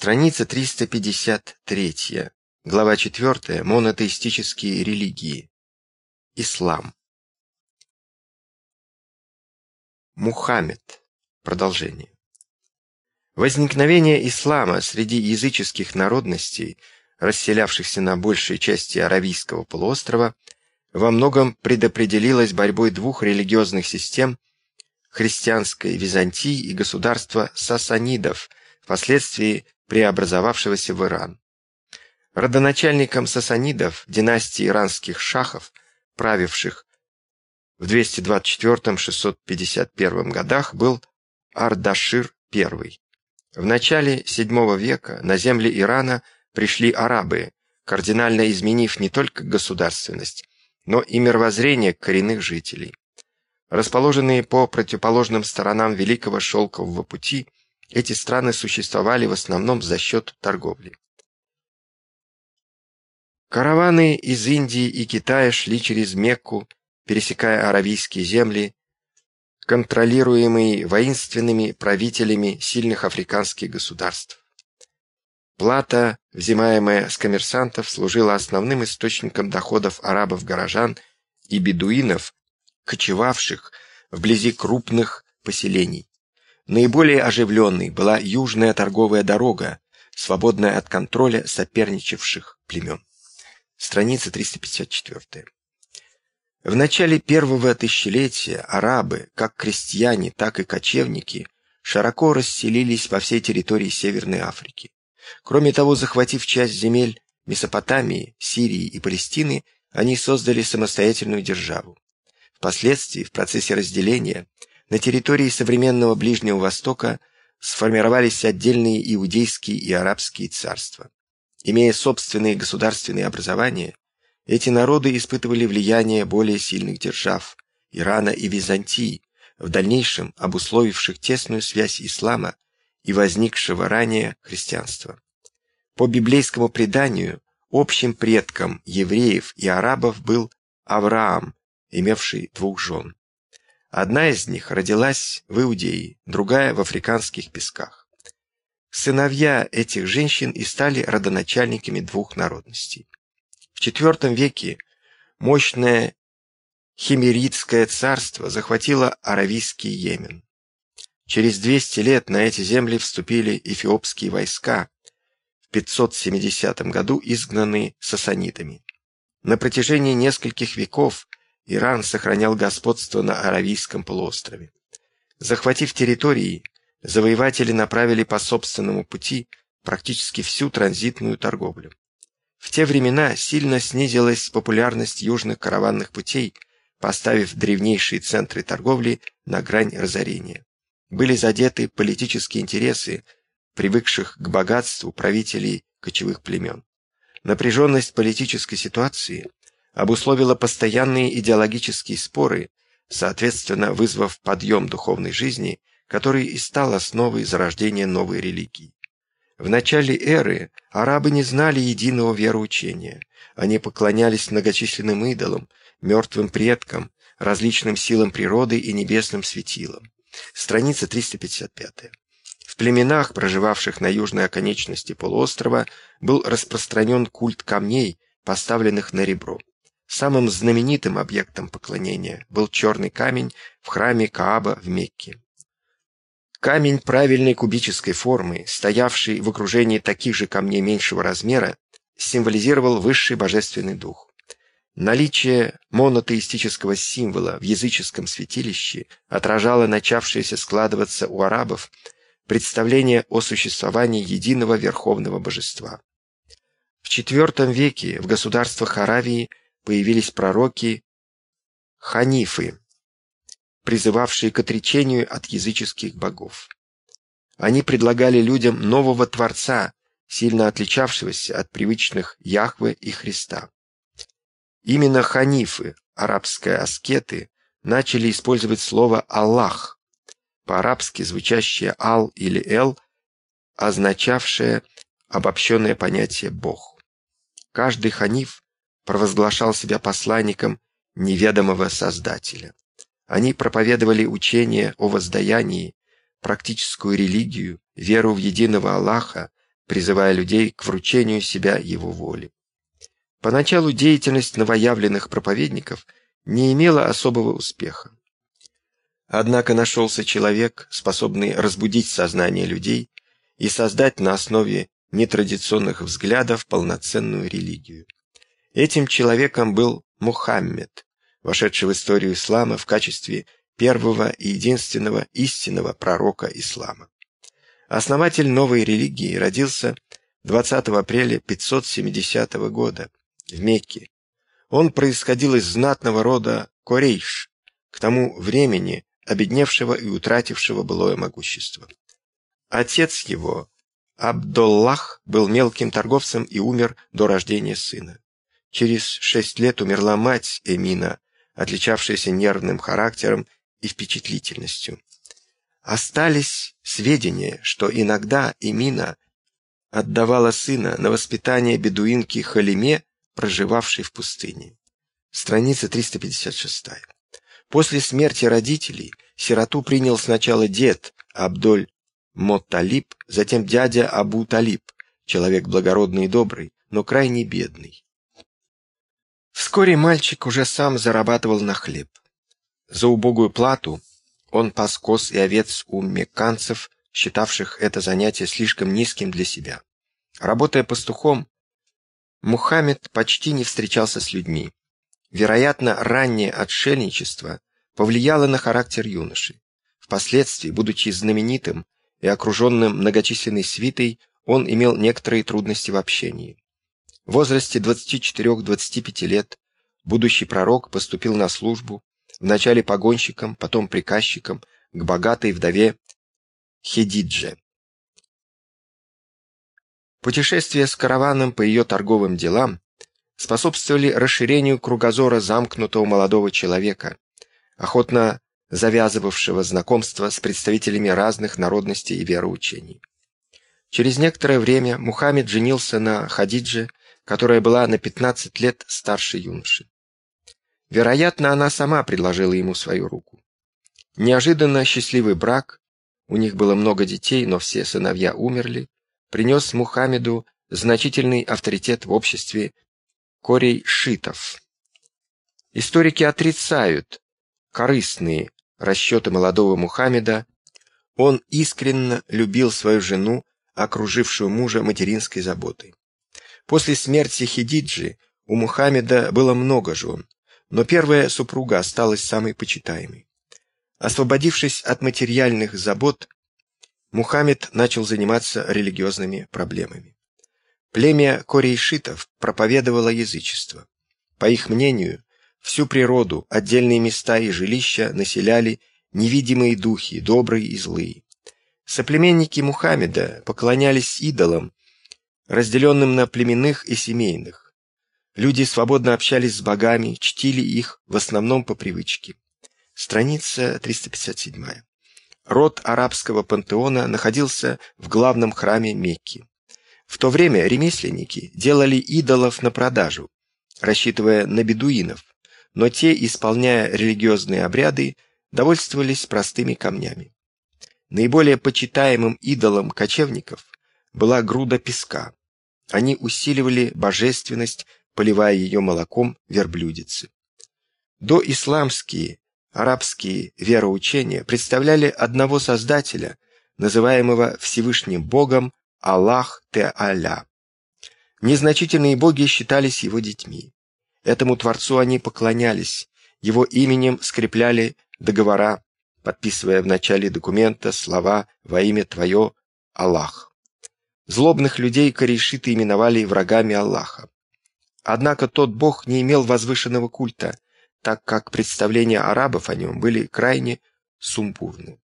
Страница 353. Глава 4. Монотеистические религии. Ислам. Мухаммед. Продолжение. Возникновение ислама среди языческих народностей, расселявшихся на большей части Аравийского полуострова, во многом предопределилось борьбой двух религиозных систем – христианской Византии и государства сасанидов, впоследствии преобразовавшегося в Иран. Родоначальником сасанидов, династии иранских шахов, правивших в 224-651 годах, был Ардашир I. В начале VII века на земли Ирана пришли арабы, кардинально изменив не только государственность, но и мировоззрение коренных жителей. Расположенные по противоположным сторонам Великого Шелкового пути, эти страны существовали в основном за счет торговли. Караваны из Индии и Китая шли через Мекку, пересекая аравийские земли, контролируемые воинственными правителями сильных африканских государств. Плата, взимаемая с коммерсантов, служила основным источником доходов арабов-горожан и бедуинов, кочевавших вблизи крупных поселений. Наиболее оживленной была южная торговая дорога, свободная от контроля соперничавших племен. Страница 354. В начале первого тысячелетия арабы, как крестьяне, так и кочевники, широко расселились по всей территории Северной Африки. Кроме того, захватив часть земель Месопотамии, Сирии и Палестины, они создали самостоятельную державу. Впоследствии, в процессе разделения, на территории современного Ближнего Востока сформировались отдельные иудейские и арабские царства. Имея собственные государственные образования, эти народы испытывали влияние более сильных держав – Ирана и Византии, в дальнейшем обусловивших тесную связь ислама и возникшего ранее христианства. По библейскому преданию, общим предком евреев и арабов был Авраам, имевший двух жен. Одна из них родилась в Иудее, другая в африканских песках. Сыновья этих женщин и стали родоначальниками двух народностей. В IV веке мощное Химеридское царство захватило Аравийский Йемен. Через 200 лет на эти земли вступили эфиопские войска, в 570 году изгнанные сасанидами. На протяжении нескольких веков Иран сохранял господство на Аравийском полуострове. Захватив территории, завоеватели направили по собственному пути практически всю транзитную торговлю. В те времена сильно снизилась популярность южных караванных путей, поставив древнейшие центры торговли на грань разорения. Были задеты политические интересы привыкших к богатству правителей кочевых племен. Напряженность политической ситуации обусловила постоянные идеологические споры, соответственно вызвав подъем духовной жизни, который и стал основой зарождения новой религии. В начале эры арабы не знали единого вероучения. Они поклонялись многочисленным идолам, мертвым предкам, различным силам природы и небесным светилам. Страница 355. В племенах, проживавших на южной оконечности полуострова, был распространен культ камней, поставленных на ребро. Самым знаменитым объектом поклонения был черный камень в храме Кааба в Мекке. Камень правильной кубической формы, стоявший в окружении таких же камней меньшего размера, символизировал высший божественный дух. Наличие монотеистического символа в языческом святилище отражало начавшееся складываться у арабов представление о существовании единого верховного божества. В IV веке в государствах Аравии появились пророки ханифы, призывавшие к отречению от языческих богов. Они предлагали людям нового Творца, сильно отличавшегося от привычных Яхвы и Христа. Именно ханифы, арабские аскеты, начали использовать слово «Аллах», по-арабски звучащее «Ал» или «Эл», означавшее обобщенное понятие «Бог». Каждый ханиф провозглашал себя посланником неведомого Создателя. Они проповедовали учение о воздаянии, практическую религию, веру в единого Аллаха, призывая людей к вручению себя его воле. Поначалу деятельность новоявленных проповедников не имела особого успеха. Однако нашелся человек, способный разбудить сознание людей и создать на основе нетрадиционных взглядов полноценную религию. Этим человеком был Мухаммед, вошедший в историю ислама в качестве первого и единственного истинного пророка ислама. Основатель новой религии родился 20 апреля 570 года в Мекке. Он происходил из знатного рода Корейш, к тому времени обедневшего и утратившего былое могущество. Отец его, Абдуллах, был мелким торговцем и умер до рождения сына. Через шесть лет умерла мать Эмина, отличавшаяся нервным характером и впечатлительностью. Остались сведения, что иногда Эмина отдавала сына на воспитание бедуинки Халиме, проживавшей в пустыне. Страница 356. После смерти родителей сироту принял сначала дед Абдоль Мотталиб, затем дядя Абу Талиб, человек благородный и добрый, но крайне бедный. Вскоре мальчик уже сам зарабатывал на хлеб. За убогую плату он пас коз и овец у мекканцев, считавших это занятие слишком низким для себя. Работая пастухом, Мухаммед почти не встречался с людьми. Вероятно, раннее отшельничество повлияло на характер юноши. Впоследствии, будучи знаменитым и окруженным многочисленной свитой, он имел некоторые трудности в общении. В возрасте 24-25 лет будущий пророк поступил на службу, вначале погонщиком, потом приказчиком, к богатой вдове Хедидже. Путешествия с караваном по ее торговым делам способствовали расширению кругозора замкнутого молодого человека, охотно завязывавшего знакомство с представителями разных народностей и вероучений. Через некоторое время Мухаммед женился на Хадидже, которая была на 15 лет старше юноши. Вероятно, она сама предложила ему свою руку. Неожиданно счастливый брак, у них было много детей, но все сыновья умерли, принес Мухаммеду значительный авторитет в обществе корей-шитов. Историки отрицают корыстные расчеты молодого Мухаммеда. Он искренне любил свою жену, окружившую мужа материнской заботой. После смерти Хидиджи у Мухаммеда было много жен, но первая супруга осталась самой почитаемой. Освободившись от материальных забот, Мухаммед начал заниматься религиозными проблемами. Племя корейшитов проповедовало язычество. По их мнению, всю природу, отдельные места и жилища населяли невидимые духи, добрые и злые. Соплеменники Мухаммеда поклонялись идолам, разделенным на племенных и семейных. Люди свободно общались с богами, чтили их в основном по привычке. Страница 357. Род арабского пантеона находился в главном храме Мекки. В то время ремесленники делали идолов на продажу, рассчитывая на бедуинов, но те, исполняя религиозные обряды, довольствовались простыми камнями. Наиболее почитаемым идолом кочевников была груда песка. Они усиливали божественность, поливая ее молоком верблюдицы. Доисламские, арабские вероучения представляли одного Создателя, называемого Всевышним Богом Аллах Те-Аля. Незначительные боги считались его детьми. Этому Творцу они поклонялись, его именем скрепляли договора, подписывая в начале документа слова «Во имя Твое, Аллах». Злобных людей корешиты именовали врагами Аллаха. Однако тот бог не имел возвышенного культа, так как представления арабов о нем были крайне сумбурны.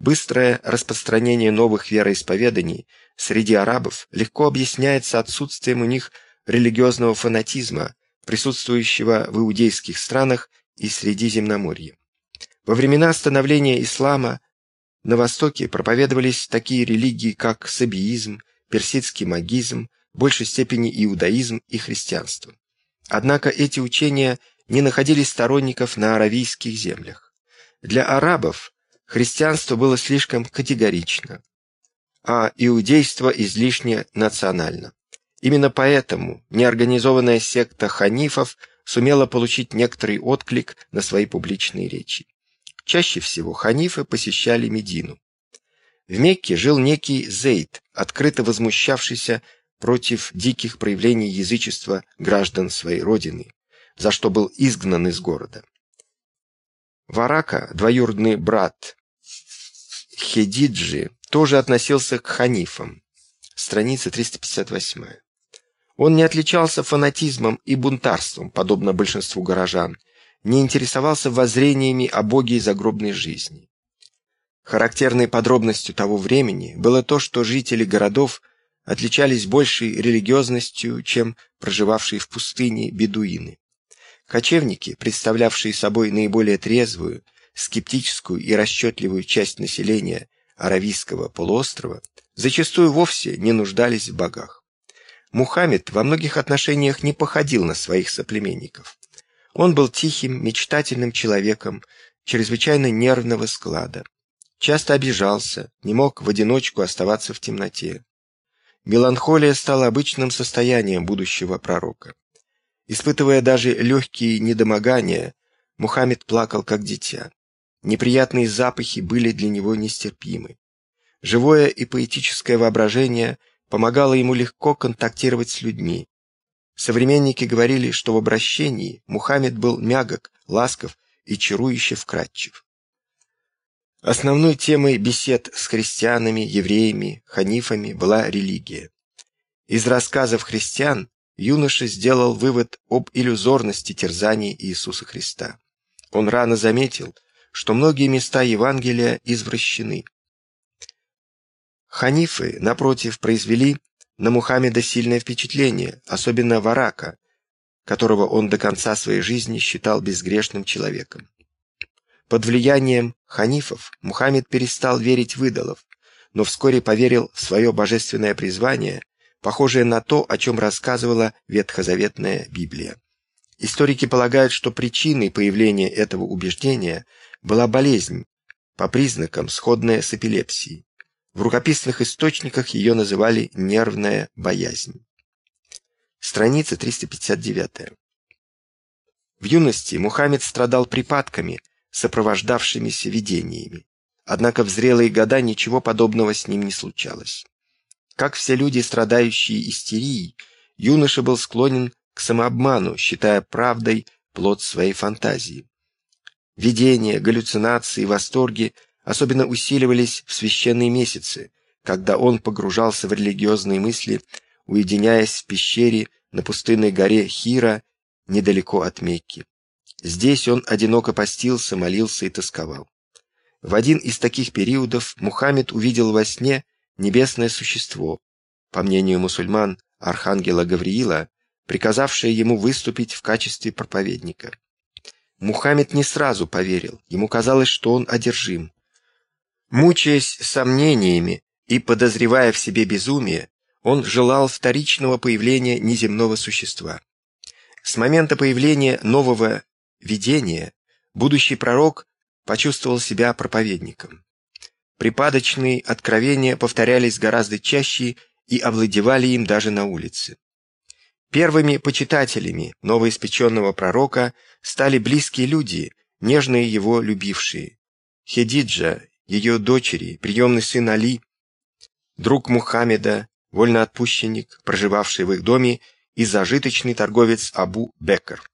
Быстрое распространение новых вероисповеданий среди арабов легко объясняется отсутствием у них религиозного фанатизма, присутствующего в иудейских странах и Средиземноморье. Во времена становления ислама на Востоке проповедовались такие религии, как сабиизм, персидский магизм, в большей степени иудаизм и христианство. Однако эти учения не находили сторонников на аравийских землях. Для арабов христианство было слишком категорично. а иудейство излишне национально. Именно поэтому неорганизованная секта ханифов сумела получить некоторый отклик на свои публичные речи. Чаще всего ханифы посещали Медину. В Мекке жил некий Зейд, открыто возмущавшийся против диких проявлений язычества граждан своей родины, за что был изгнан из города. Варака, двоюродный брат Хедиджи, тоже относился к ханифам. Страница 358. Он не отличался фанатизмом и бунтарством, подобно большинству горожан, не интересовался воззрениями о Боге и загробной жизни. Характерной подробностью того времени было то, что жители городов отличались большей религиозностью, чем проживавшие в пустыне бедуины. Кочевники, представлявшие собой наиболее трезвую, скептическую и расчетливую часть населения Аравийского полуострова, зачастую вовсе не нуждались в богах. Мухаммед во многих отношениях не походил на своих соплеменников. Он был тихим, мечтательным человеком, чрезвычайно нервного склада. Часто обижался, не мог в одиночку оставаться в темноте. Меланхолия стала обычным состоянием будущего пророка. Испытывая даже легкие недомогания, Мухаммед плакал как дитя. Неприятные запахи были для него нестерпимы. Живое и поэтическое воображение – помогало ему легко контактировать с людьми. Современники говорили, что в обращении Мухаммед был мягок, ласков и чарующе вкрадчив. Основной темой бесед с христианами, евреями, ханифами была религия. Из рассказов христиан юноша сделал вывод об иллюзорности терзаний Иисуса Христа. Он рано заметил, что многие места Евангелия извращены. Ханифы, напротив, произвели на Мухаммеда сильное впечатление, особенно Варака, которого он до конца своей жизни считал безгрешным человеком. Под влиянием ханифов Мухаммед перестал верить в идолов, но вскоре поверил в свое божественное призвание, похожее на то, о чем рассказывала ветхозаветная Библия. Историки полагают, что причиной появления этого убеждения была болезнь, по признакам сходная с эпилепсией. В рукописных источниках ее называли «нервная боязнь». Страница 359. В юности Мухаммед страдал припадками, сопровождавшимися видениями. Однако в зрелые года ничего подобного с ним не случалось. Как все люди, страдающие истерией, юноша был склонен к самообману, считая правдой плод своей фантазии. Видения, галлюцинации, восторги особенно усиливались в священные месяцы, когда он погружался в религиозные мысли, уединяясь в пещере на пустынной горе Хира недалеко от Мекки. Здесь он одиноко постился, молился и тосковал. В один из таких периодов Мухаммед увидел во сне небесное существо, по мнению мусульман, архангела Гавриила, приказавшее ему выступить в качестве проповедника. Мухаммед не сразу поверил, ему казалось, что он одержим. Мучаясь сомнениями и подозревая в себе безумие, он желал вторичного появления неземного существа. С момента появления нового видения будущий пророк почувствовал себя проповедником. Припадочные откровения повторялись гораздо чаще и овладевали им даже на улице. Первыми почитателями новоиспеченного пророка стали близкие люди, нежные его любившие. Хедиджа ее дочери, приемный сын Али, друг Мухаммеда, вольноотпущенник, проживавший в их доме, и зажиточный торговец Абу Бекр.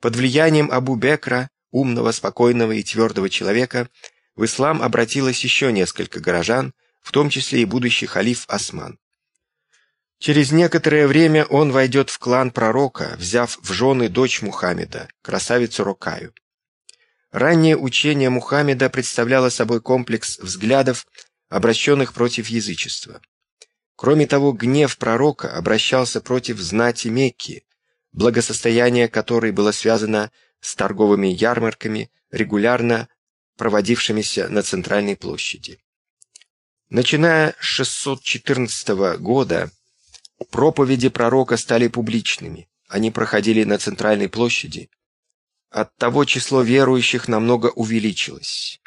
Под влиянием Абу Бекра, умного, спокойного и твердого человека, в ислам обратилось еще несколько горожан, в том числе и будущий халиф Осман. Через некоторое время он войдет в клан пророка, взяв в жены дочь Мухаммеда, красавицу Рокаю. Раннее учение Мухаммеда представляло собой комплекс взглядов, обращенных против язычества. Кроме того, гнев пророка обращался против знати Мекки, благосостояние которой было связано с торговыми ярмарками, регулярно проводившимися на центральной площади. Начиная с 614 года проповеди пророка стали публичными. Они проходили на центральной площади, Оттого число верующих намного увеличилось.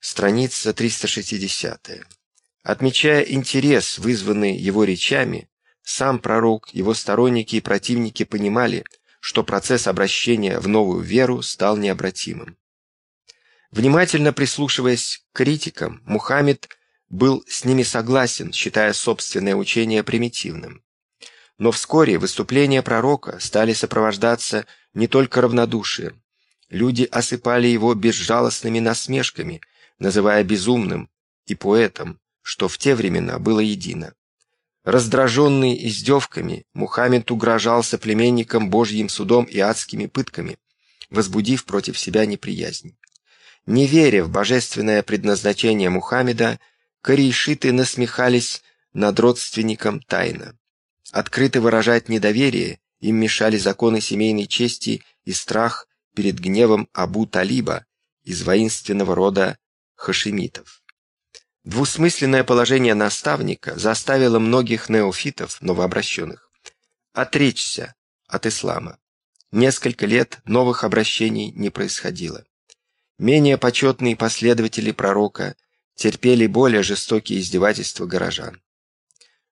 Страница 360. Отмечая интерес, вызванный его речами, сам пророк, его сторонники и противники понимали, что процесс обращения в новую веру стал необратимым. Внимательно прислушиваясь к критикам, Мухаммед был с ними согласен, считая собственное учение примитивным. Но вскоре выступления пророка стали сопровождаться не только равнодушием. Люди осыпали его безжалостными насмешками, называя безумным и поэтом, что в те времена было едино. Раздраженный издевками, Мухаммед угрожал соплеменникам Божьим судом и адскими пытками, возбудив против себя неприязнь. Не веря в божественное предназначение Мухаммеда, корейшиты насмехались над родственником тайно. Открыто выражать недоверие им мешали законы семейной чести и страх перед гневом Абу Талиба из воинственного рода хашимитов. Двусмысленное положение наставника заставило многих неофитов, новообращенных, отречься от ислама. Несколько лет новых обращений не происходило. Менее почетные последователи пророка терпели более жестокие издевательства горожан.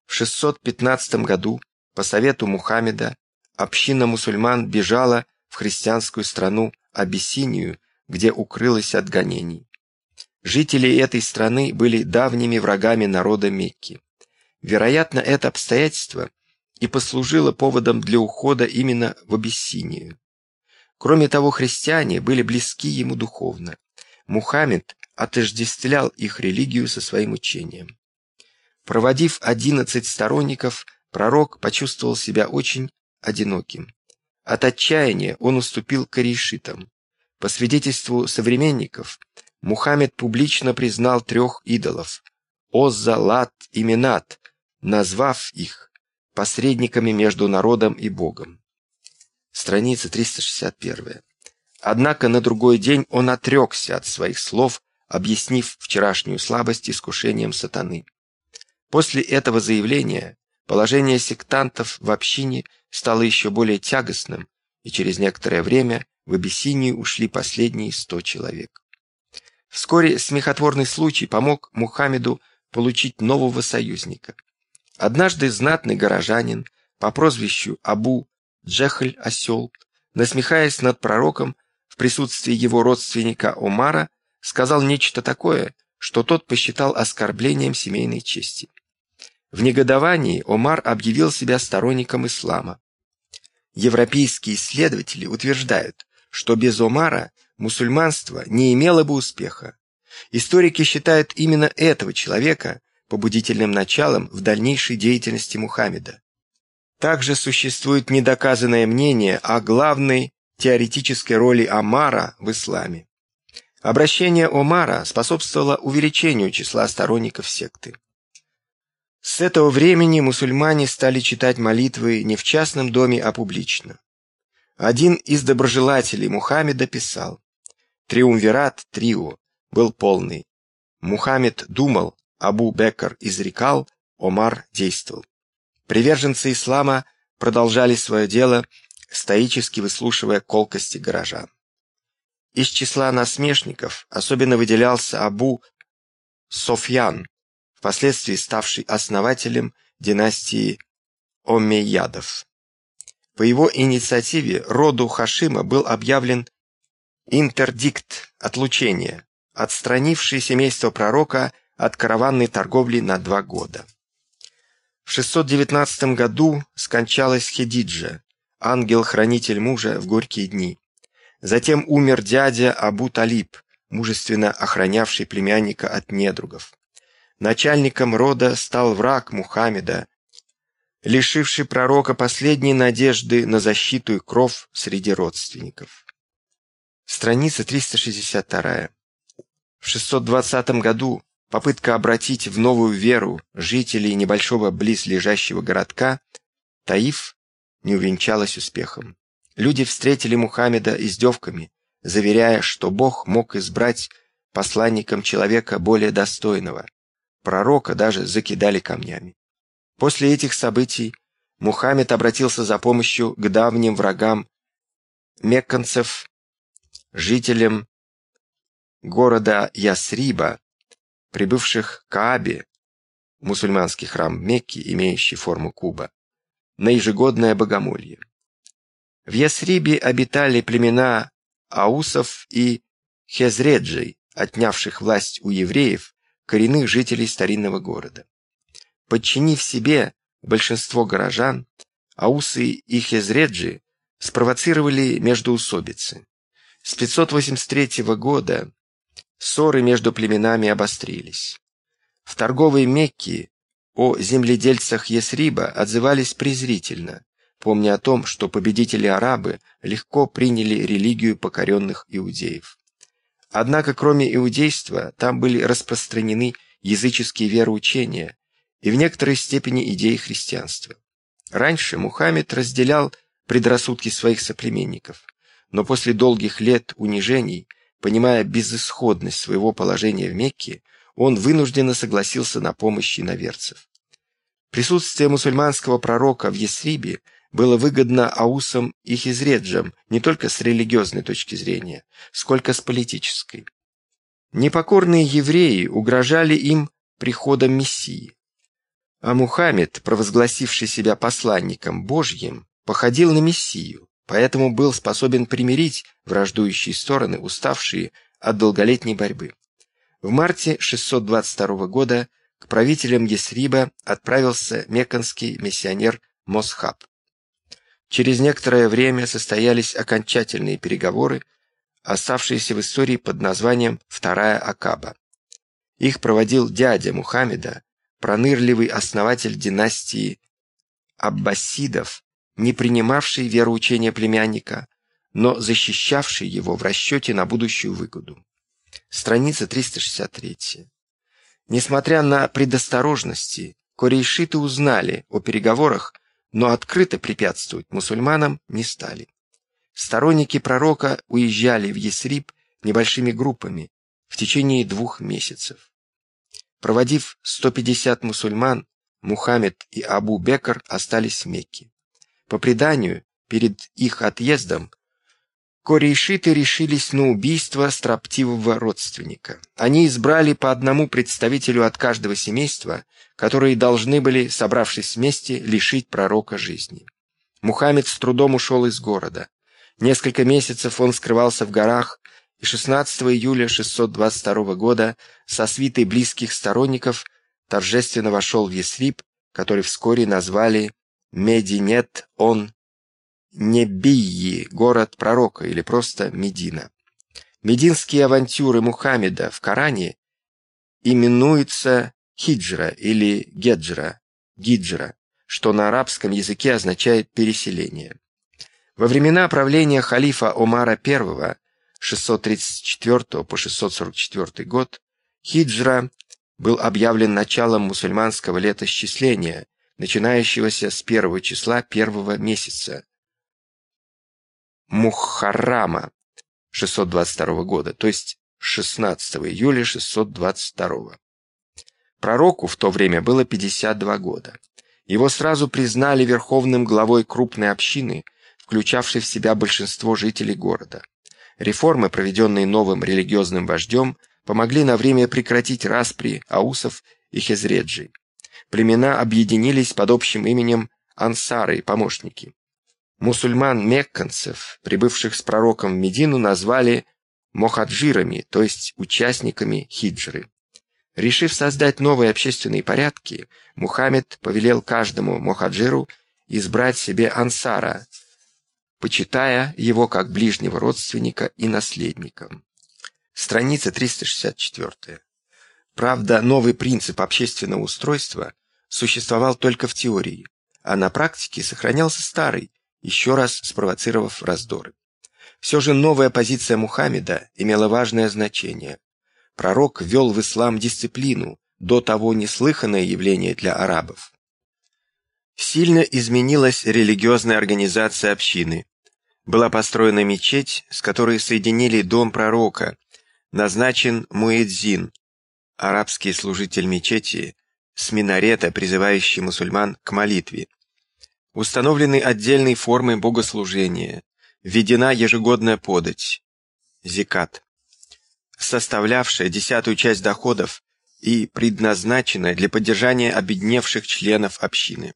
В 615 году, по совету Мухаммеда, община мусульман бежала в христианскую страну Абиссинию, где укрылась от гонений. Жители этой страны были давними врагами народа Мекки. Вероятно, это обстоятельство и послужило поводом для ухода именно в Абиссинию. Кроме того, христиане были близки ему духовно. Мухаммед отождествлял их религию со своим учением. Проводив одиннадцать сторонников, пророк почувствовал себя очень одиноким. От отчаяния он уступил корешитам. По свидетельству современников, Мухаммед публично признал трех идолов – Озза, Лат и Минат, назвав их посредниками между народом и Богом страница 361. Однако на другой день он отрекся от своих слов, объяснив вчерашнюю слабость искушением сатаны. После этого заявления положение сектантов в общине стало еще более тягостным, и через некоторое время в Абиссинию ушли последние сто человек. Вскоре смехотворный случай помог Мухаммеду получить нового союзника. Однажды знатный горожанин по прозвищу Абу Джехль Осел, насмехаясь над пророком в присутствии его родственника Омара, сказал нечто такое, что тот посчитал оскорблением семейной чести. В негодовании Омар объявил себя сторонником ислама. Европейские исследователи утверждают, что без Омара мусульманство не имело бы успеха. Историки считают именно этого человека побудительным началом в дальнейшей деятельности Мухаммеда. Также существует недоказанное мнение о главной теоретической роли Омара в исламе. Обращение Омара способствовало увеличению числа сторонников секты. С этого времени мусульмане стали читать молитвы не в частном доме, а публично. Один из доброжелателей Мухаммеда писал, «Триумвират, трио, был полный. Мухаммед думал, Абу Бекр изрекал, Омар действовал. Приверженцы ислама продолжали свое дело, стоически выслушивая колкости горожан. Из числа насмешников особенно выделялся Абу Софьян, впоследствии ставший основателем династии Омейядов. По его инициативе роду Хашима был объявлен интердикт отлучения, отстранивший семейство пророка от караванной торговли на два года. В 619 году скончалась Хедиджа, ангел-хранитель мужа в горькие дни. Затем умер дядя Абу Талиб, мужественно охранявший племянника от недругов. Начальником рода стал враг Мухаммеда, лишивший пророка последней надежды на защиту и кров среди родственников. Страница 362. В 620 году Попытка обратить в новую веру жителей небольшого близлежащего городка Таиф не увенчалась успехом. Люди встретили Мухаммеда издевками, заверяя, что Бог мог избрать посланником человека более достойного. Пророка даже закидали камнями. После этих событий Мухаммед обратился за помощью к давним врагам мекканцев, жителям города Ясриба, прибывших к Каабе мусульманский храм в Мекке, имеющий форму куба, на ежегодное богомолье. В Ясрибе обитали племена аусов и хезреджей, отнявших власть у евреев, коренных жителей старинного города. Подчинив себе большинство горожан, аусы и хезреджи спровоцировали междоусобицы. С 583 года ссоры между племенами обострились. В торговой Мекке о земледельцах Есриба отзывались презрительно, помня о том, что победители-арабы легко приняли религию покоренных иудеев. Однако, кроме иудейства, там были распространены языческие вероучения и в некоторой степени идеи христианства. Раньше Мухаммед разделял предрассудки своих соплеменников, но после долгих лет унижений, понимая безысходность своего положения в Мекке, он вынужденно согласился на помощь иноверцев. Присутствие мусульманского пророка в Есрибе было выгодно аусам и хизреджам не только с религиозной точки зрения, сколько с политической. Непокорные евреи угрожали им приходом Мессии. А Мухаммед, провозгласивший себя посланником Божьим, походил на Мессию, поэтому был способен примирить враждующие стороны, уставшие от долголетней борьбы. В марте 622 года к правителям Есриба отправился мекканский миссионер Мосхаб. Через некоторое время состоялись окончательные переговоры, оставшиеся в истории под названием «Вторая Акаба». Их проводил дядя Мухаммеда, пронырливый основатель династии Аббасидов, не принимавший вероучения племянника, но защищавший его в расчете на будущую выгоду. Страница 363. Несмотря на предосторожности, корейшиты узнали о переговорах, но открыто препятствовать мусульманам не стали. Сторонники пророка уезжали в Есриб небольшими группами в течение двух месяцев. Проводив 150 мусульман, Мухаммед и Абу Бекр остались в Мекке. По преданию, перед их отъездом Корейшиты решились на убийство строптивого родственника. Они избрали по одному представителю от каждого семейства, которые должны были, собравшись вместе, лишить пророка жизни. Мухаммед с трудом ушел из города. Несколько месяцев он скрывался в горах, и 16 июля 622 года со свитой близких сторонников торжественно вошел в Есриб, который вскоре назвали Мединет он Небийи, город пророка или просто Медина. Мединские авантюры Мухаммеда в Коране именуются хиджра или геджра, гиджра, что на арабском языке означает переселение. Во времена правления халифа Омара I 634 по 644 год хиджра был объявлен началом мусульманского летосчисления, начинающегося с первого числа первого месяца, Мухаррама 622 года, то есть 16 июля 622. Пророку в то время было 52 года. Его сразу признали верховным главой крупной общины, включавшей в себя большинство жителей города. Реформы, проведенные новым религиозным вождем, помогли на время прекратить распри аусов и хезреджей. Племена объединились под общим именем ансары, помощники. Мусульман-мекканцев, прибывших с пророком в Медину, назвали мохаджирами, то есть участниками хиджры. Решив создать новые общественные порядки, Мухаммед повелел каждому мохаджиру избрать себе ансара, почитая его как ближнего родственника и наследника. Страница 364. Правда, новый принцип общественного устройства существовал только в теории, а на практике сохранялся старый, еще раз спровоцировав раздоры. Все же новая позиция Мухаммеда имела важное значение. Пророк ввел в ислам дисциплину, до того неслыханное явление для арабов. Сильно изменилась религиозная организация общины. Была построена мечеть, с которой соединили дом пророка, назначен муэдзин, арабский служитель мечети, с минарета, призывающий мусульман к молитве. Установлены отдельные формы богослужения. Введена ежегодная подать. Зикат. Составлявшая десятую часть доходов и предназначена для поддержания обедневших членов общины.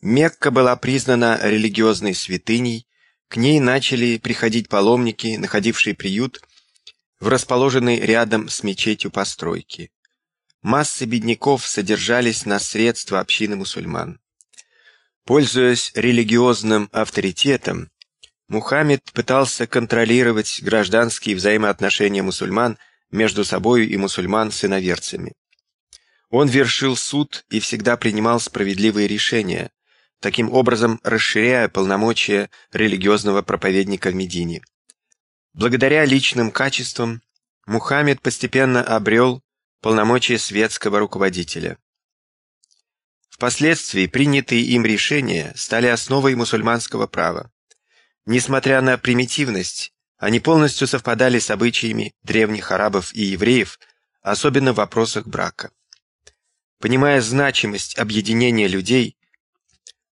Мекка была признана религиозной святыней, к ней начали приходить паломники, находившие приют в расположенной рядом с мечетью постройки. Массы бедняков содержались на средства общины мусульман. Пользуясь религиозным авторитетом, Мухаммед пытался контролировать гражданские взаимоотношения мусульман между собою и мусульман-сыноверцами. Он вершил суд и всегда принимал справедливые решения, таким образом расширяя полномочия религиозного проповедника в Медине. Благодаря личным качествам Мухаммед постепенно обрел полномочия светского руководителя. Впоследствии принятые им решения стали основой мусульманского права. Несмотря на примитивность, они полностью совпадали с обычаями древних арабов и евреев, особенно в вопросах брака. Понимая значимость объединения людей,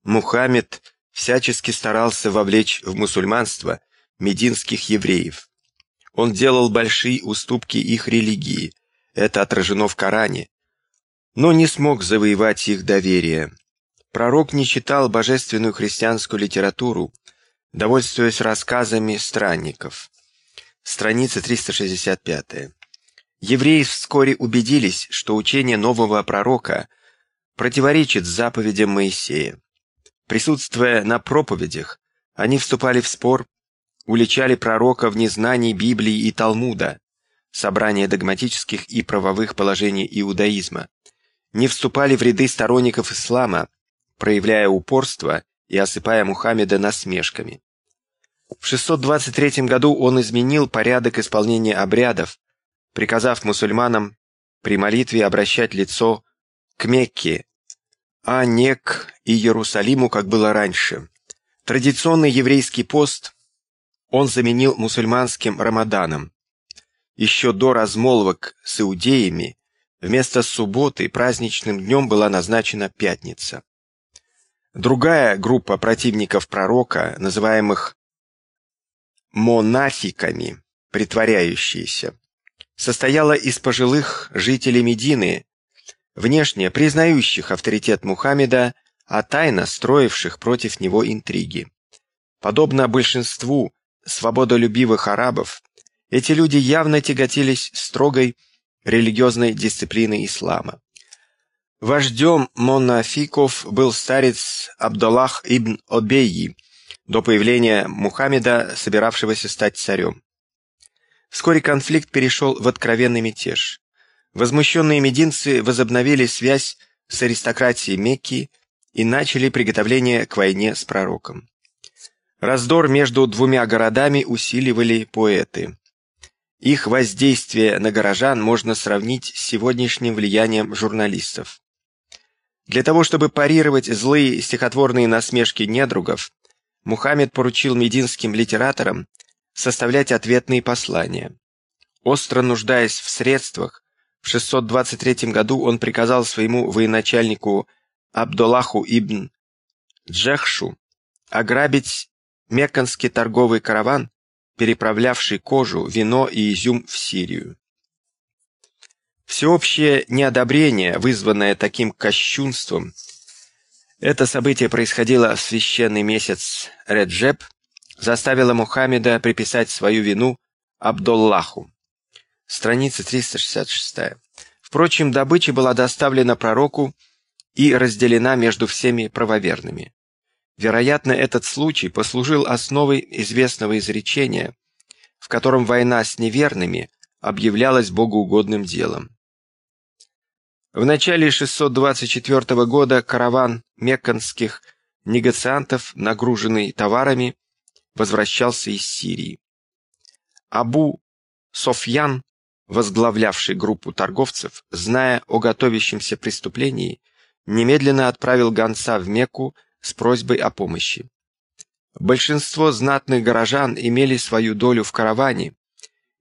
Мухаммед всячески старался вовлечь в мусульманство мединских евреев. Он делал большие уступки их религии, это отражено в Коране, но не смог завоевать их доверие. Пророк не читал божественную христианскую литературу, довольствуясь рассказами странников. Страница 365. Евреи вскоре убедились, что учение нового пророка противоречит заповедям Моисея. Присутствуя на проповедях, они вступали в спор, уличали пророка в незнании Библии и Талмуда, собрания догматических и правовых положений иудаизма, не вступали в ряды сторонников ислама, проявляя упорство и осыпая Мухаммеда насмешками. В 623 году он изменил порядок исполнения обрядов, приказав мусульманам при молитве обращать лицо к Мекке, а не к Иерусалиму, как было раньше. Традиционный еврейский пост он заменил мусульманским Рамаданом. Еще до размолвок с иудеями вместо субботы праздничным днем была назначена пятница. Другая группа противников пророка, называемых монафиками, притворяющиеся, состояла из пожилых жителей Медины, внешне признающих авторитет Мухаммеда, а тайно строивших против него интриги. Подобно большинству свободолюбивых арабов, эти люди явно тяготились строгой религиозной дисциплиной ислама. Вождем монафиков был старец Абдаллах ибн Обейи, до появления Мухаммеда, собиравшегося стать царем. Вскоре конфликт перешел в откровенный мятеж. Возмущенные мединцы возобновили связь с аристократией Мекки и начали приготовление к войне с пророком. Раздор между двумя городами усиливали поэты. Их воздействие на горожан можно сравнить с сегодняшним влиянием журналистов. Для того, чтобы парировать злые стихотворные насмешки недругов, Мухаммед поручил мединским литераторам составлять ответные послания. Остро нуждаясь в средствах, в 623 году он приказал своему военачальнику Абдуллаху ибн Джехшу ограбить мекканский торговый караван переправлявший кожу, вино и изюм в Сирию. Всеобщее неодобрение, вызванное таким кощунством, это событие происходило в священный месяц Реджеб, заставило Мухаммеда приписать свою вину Абдуллаху. Страница 366. Впрочем, добыча была доставлена пророку и разделена между всеми правоверными. Вероятно, этот случай послужил основой известного изречения, в котором война с неверными объявлялась богоугодным делом. В начале 624 года караван мекканских негациантов, нагруженный товарами, возвращался из Сирии. Абу Софьян, возглавлявший группу торговцев, зная о готовящемся преступлении, немедленно отправил гонца в Мекку с просьбой о помощи. Большинство знатных горожан имели свою долю в караване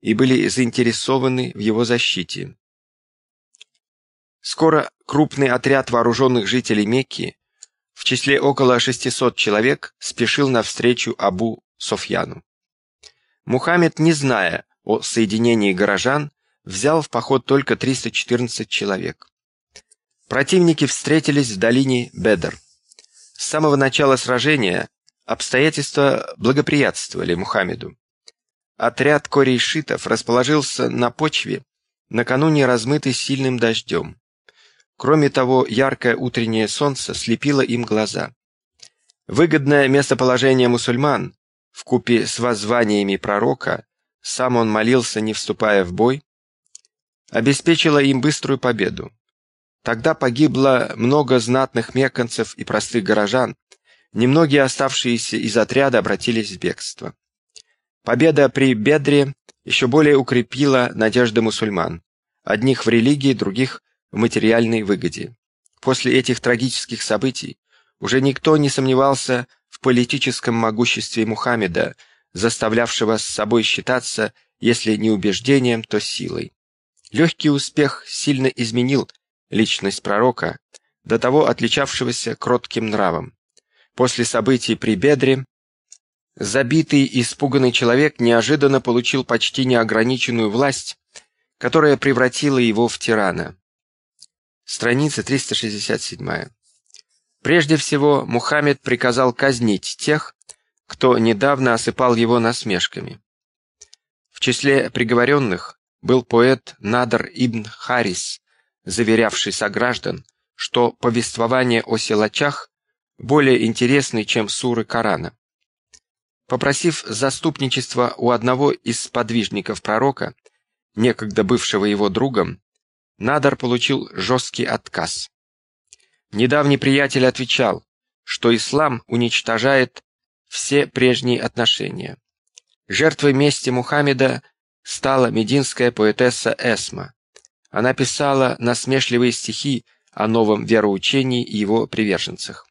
и были заинтересованы в его защите. Скоро крупный отряд вооруженных жителей Мекки в числе около 600 человек спешил навстречу Абу Софьяну. Мухаммед, не зная о соединении горожан, взял в поход только 314 человек. Противники встретились в долине Бедр. С самого начала сражения обстоятельства благоприятствовали Мухаммеду. Отряд корейшитов расположился на почве, накануне размытой сильным дождем. Кроме того, яркое утреннее солнце слепило им глаза. Выгодное местоположение мусульман, в купе с воззваниями пророка, сам он молился, не вступая в бой, обеспечило им быструю победу. Тогда погибло много знатных мекканцев и простых горожан, немногие оставшиеся из отряда обратились в бегство. Победа при Бедре еще более укрепила надежды мусульман, одних в религии, других в материальной выгоде. После этих трагических событий уже никто не сомневался в политическом могуществе Мухаммеда, заставлявшего с собой считаться, если не убеждением, то силой. Легкий успех сильно изменил личность пророка, до того отличавшегося кротким нравом. После событий при Бедре забитый и испуганный человек неожиданно получил почти неограниченную власть, которая превратила его в тирана. Страница 367. Прежде всего, Мухаммед приказал казнить тех, кто недавно осыпал его насмешками. В числе приговоренных был поэт Надр ибн Харис, заверявший сограждан, что повествование о силачах более интересны, чем суры Корана. Попросив заступничества у одного из подвижников пророка, некогда бывшего его другом, Надар получил жесткий отказ. Недавний приятель отвечал, что ислам уничтожает все прежние отношения. Жертвой мести Мухаммеда стала мединская поэтесса Эсма. Она писала насмешливые стихи о новом вероучении и его приверженцах.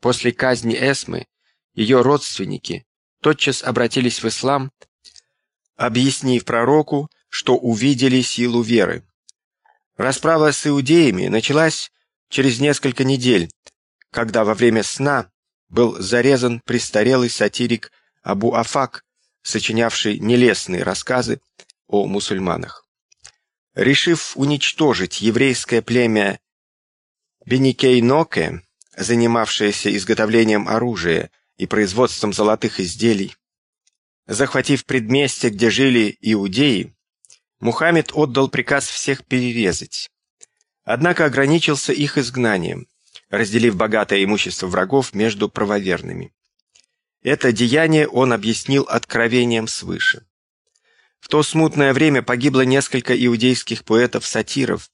После казни Эсмы ее родственники тотчас обратились в ислам, объяснив пророку, что увидели силу веры. Расправа с иудеями началась через несколько недель, когда во время сна был зарезан престарелый сатирик Абу Афак, сочинявший нелестные рассказы о мусульманах. Решив уничтожить еврейское племя Беникейноке, занимавшееся изготовлением оружия и производством золотых изделий, захватив предместье, где жили иудеи, Мухаммед отдал приказ всех перерезать. Однако ограничился их изгнанием, разделив богатое имущество врагов между правоверными. Это деяние он объяснил откровением свыше. В то смутное время погибло несколько иудейских поэтов-сатиров,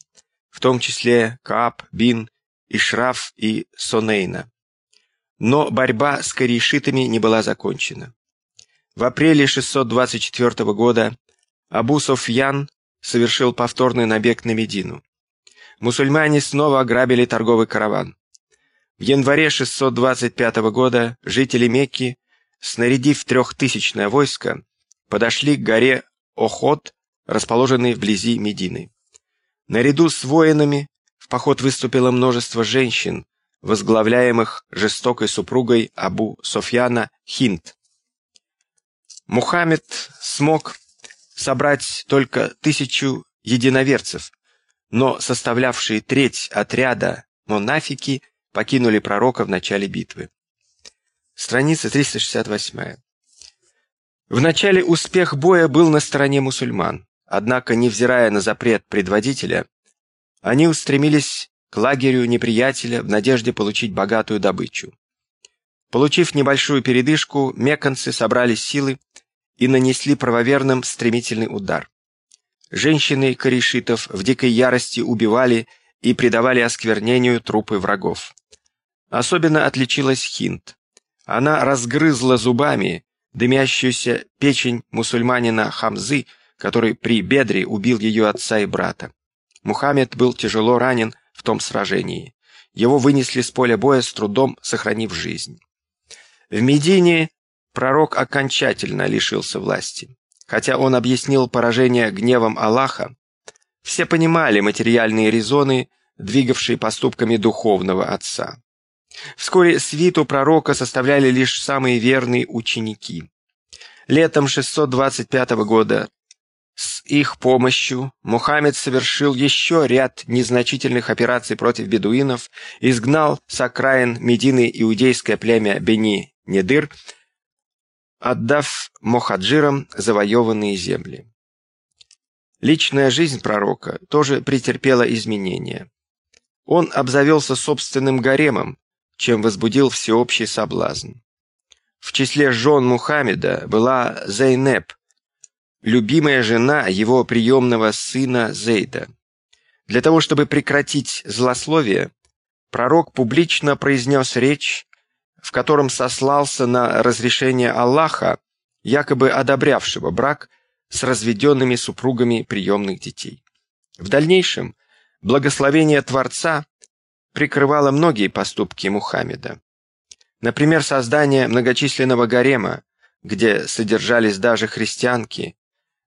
в том числе Кааб, Бин, Ишраф и Сонейна. Но борьба с корешитами не была закончена. В апреле 624 года Абу Софьян совершил повторный набег на Медину. Мусульмане снова ограбили торговый караван. В январе 625 года жители Мекки, снарядив трехтысячное войско, подошли к горе Охот, расположенной вблизи Медины. Наряду с воинами в поход выступило множество женщин, возглавляемых жестокой супругой Абу Софьяна Хинд. Мухаммед смог собрать только тысячу единоверцев, но составлявшие треть отряда монафики покинули пророка в начале битвы. Страница 368. В начале успех боя был на стороне мусульман, однако, невзирая на запрет предводителя, они устремились к лагерю неприятеля в надежде получить богатую добычу. Получив небольшую передышку, меканцы собрали силы и нанесли правоверным стремительный удар. Женщины корешитов в дикой ярости убивали и предавали осквернению трупы врагов. Особенно отличилась Хинд. Она разгрызла зубами дымящуюся печень мусульманина Хамзы, который при бедре убил ее отца и брата. Мухаммед был тяжело ранен в том сражении. Его вынесли с поля боя с трудом, сохранив жизнь. В Медине пророк окончательно лишился власти. Хотя он объяснил поражение гневом Аллаха, все понимали материальные резоны, двигавшие поступками духовного отца. Вскоре свиту пророка составляли лишь самые верные ученики. Летом 625 года С их помощью Мухаммед совершил еще ряд незначительных операций против бедуинов, изгнал с окраин Медины иудейское племя Бени-Недыр, отдав Мохаджирам завоеванные земли. Личная жизнь пророка тоже претерпела изменения. Он обзавелся собственным гаремом, чем возбудил всеобщий соблазн. В числе жен Мухаммеда была Зейнеп, любимая жена его приемного сына Зейда. Для того, чтобы прекратить злословие, пророк публично произнес речь, в котором сослался на разрешение Аллаха, якобы одобрявшего брак с разведенными супругами приемных детей. В дальнейшем благословение Творца прикрывало многие поступки Мухаммеда. Например, создание многочисленного гарема, где содержались даже христианки,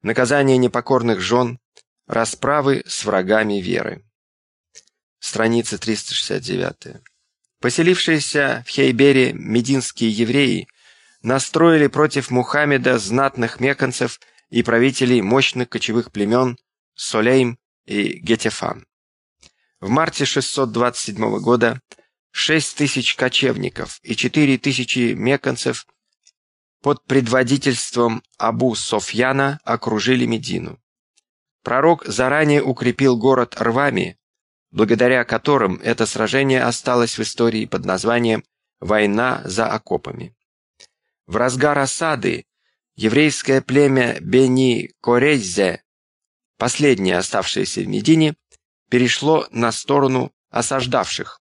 наказание непокорных жен, расправы с врагами веры. Страница 369. Поселившиеся в Хейбере мединские евреи настроили против Мухаммеда знатных меканцев и правителей мощных кочевых племен Солейм и Гетефан. В марте 627 года 6 тысяч кочевников и 4 тысячи меканцев под предводительством Абу Софьяна окружили Медину. Пророк заранее укрепил город рвами, благодаря которым это сражение осталось в истории под названием «Война за окопами». В разгар осады еврейское племя Бени Корейзе, последнее оставшееся в Медине, перешло на сторону осаждавших.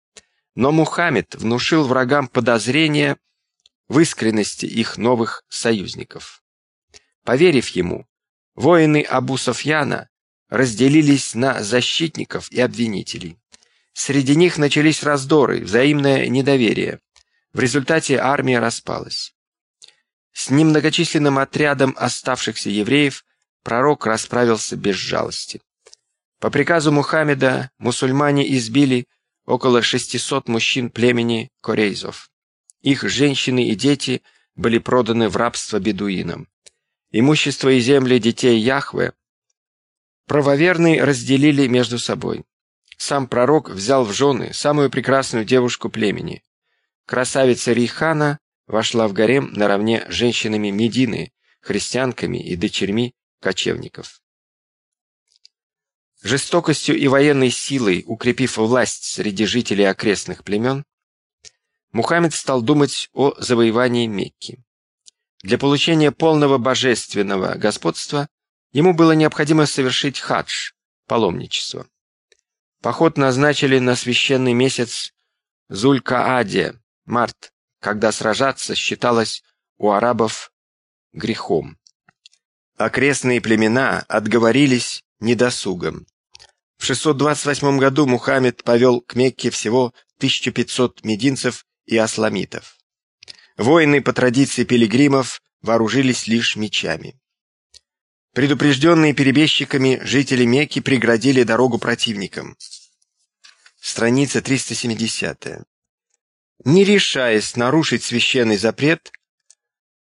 Но Мухаммед внушил врагам подозрение в искренности их новых союзников. Поверив ему, воины Абу Софьяна разделились на защитников и обвинителей. Среди них начались раздоры, взаимное недоверие. В результате армия распалась. С немногочисленным отрядом оставшихся евреев пророк расправился без жалости. По приказу Мухаммеда мусульмане избили около 600 мужчин племени корейзов. Их женщины и дети были проданы в рабство бедуинам. Имущество и земли детей Яхве правоверные разделили между собой. Сам пророк взял в жены самую прекрасную девушку племени. Красавица Рихана вошла в гарем наравне с женщинами Медины, христианками и дочерьми кочевников. Жестокостью и военной силой, укрепив власть среди жителей окрестных племен, Мухаммед стал думать о завоевании Мекки. Для получения полного божественного господства ему было необходимо совершить хадж, паломничество. Поход назначили на священный месяц Зуль-Кааде, март, когда сражаться считалось у арабов грехом. Окрестные племена отговорились недосугом. В 628 году Мухаммед повел к Мекке всего 1500 мединцев и асламитов. Воины по традиции пилигримов вооружились лишь мечами. Предупрежденные перебежчиками, жители Мекки преградили дорогу противникам. Страница 370. Не решаясь нарушить священный запрет,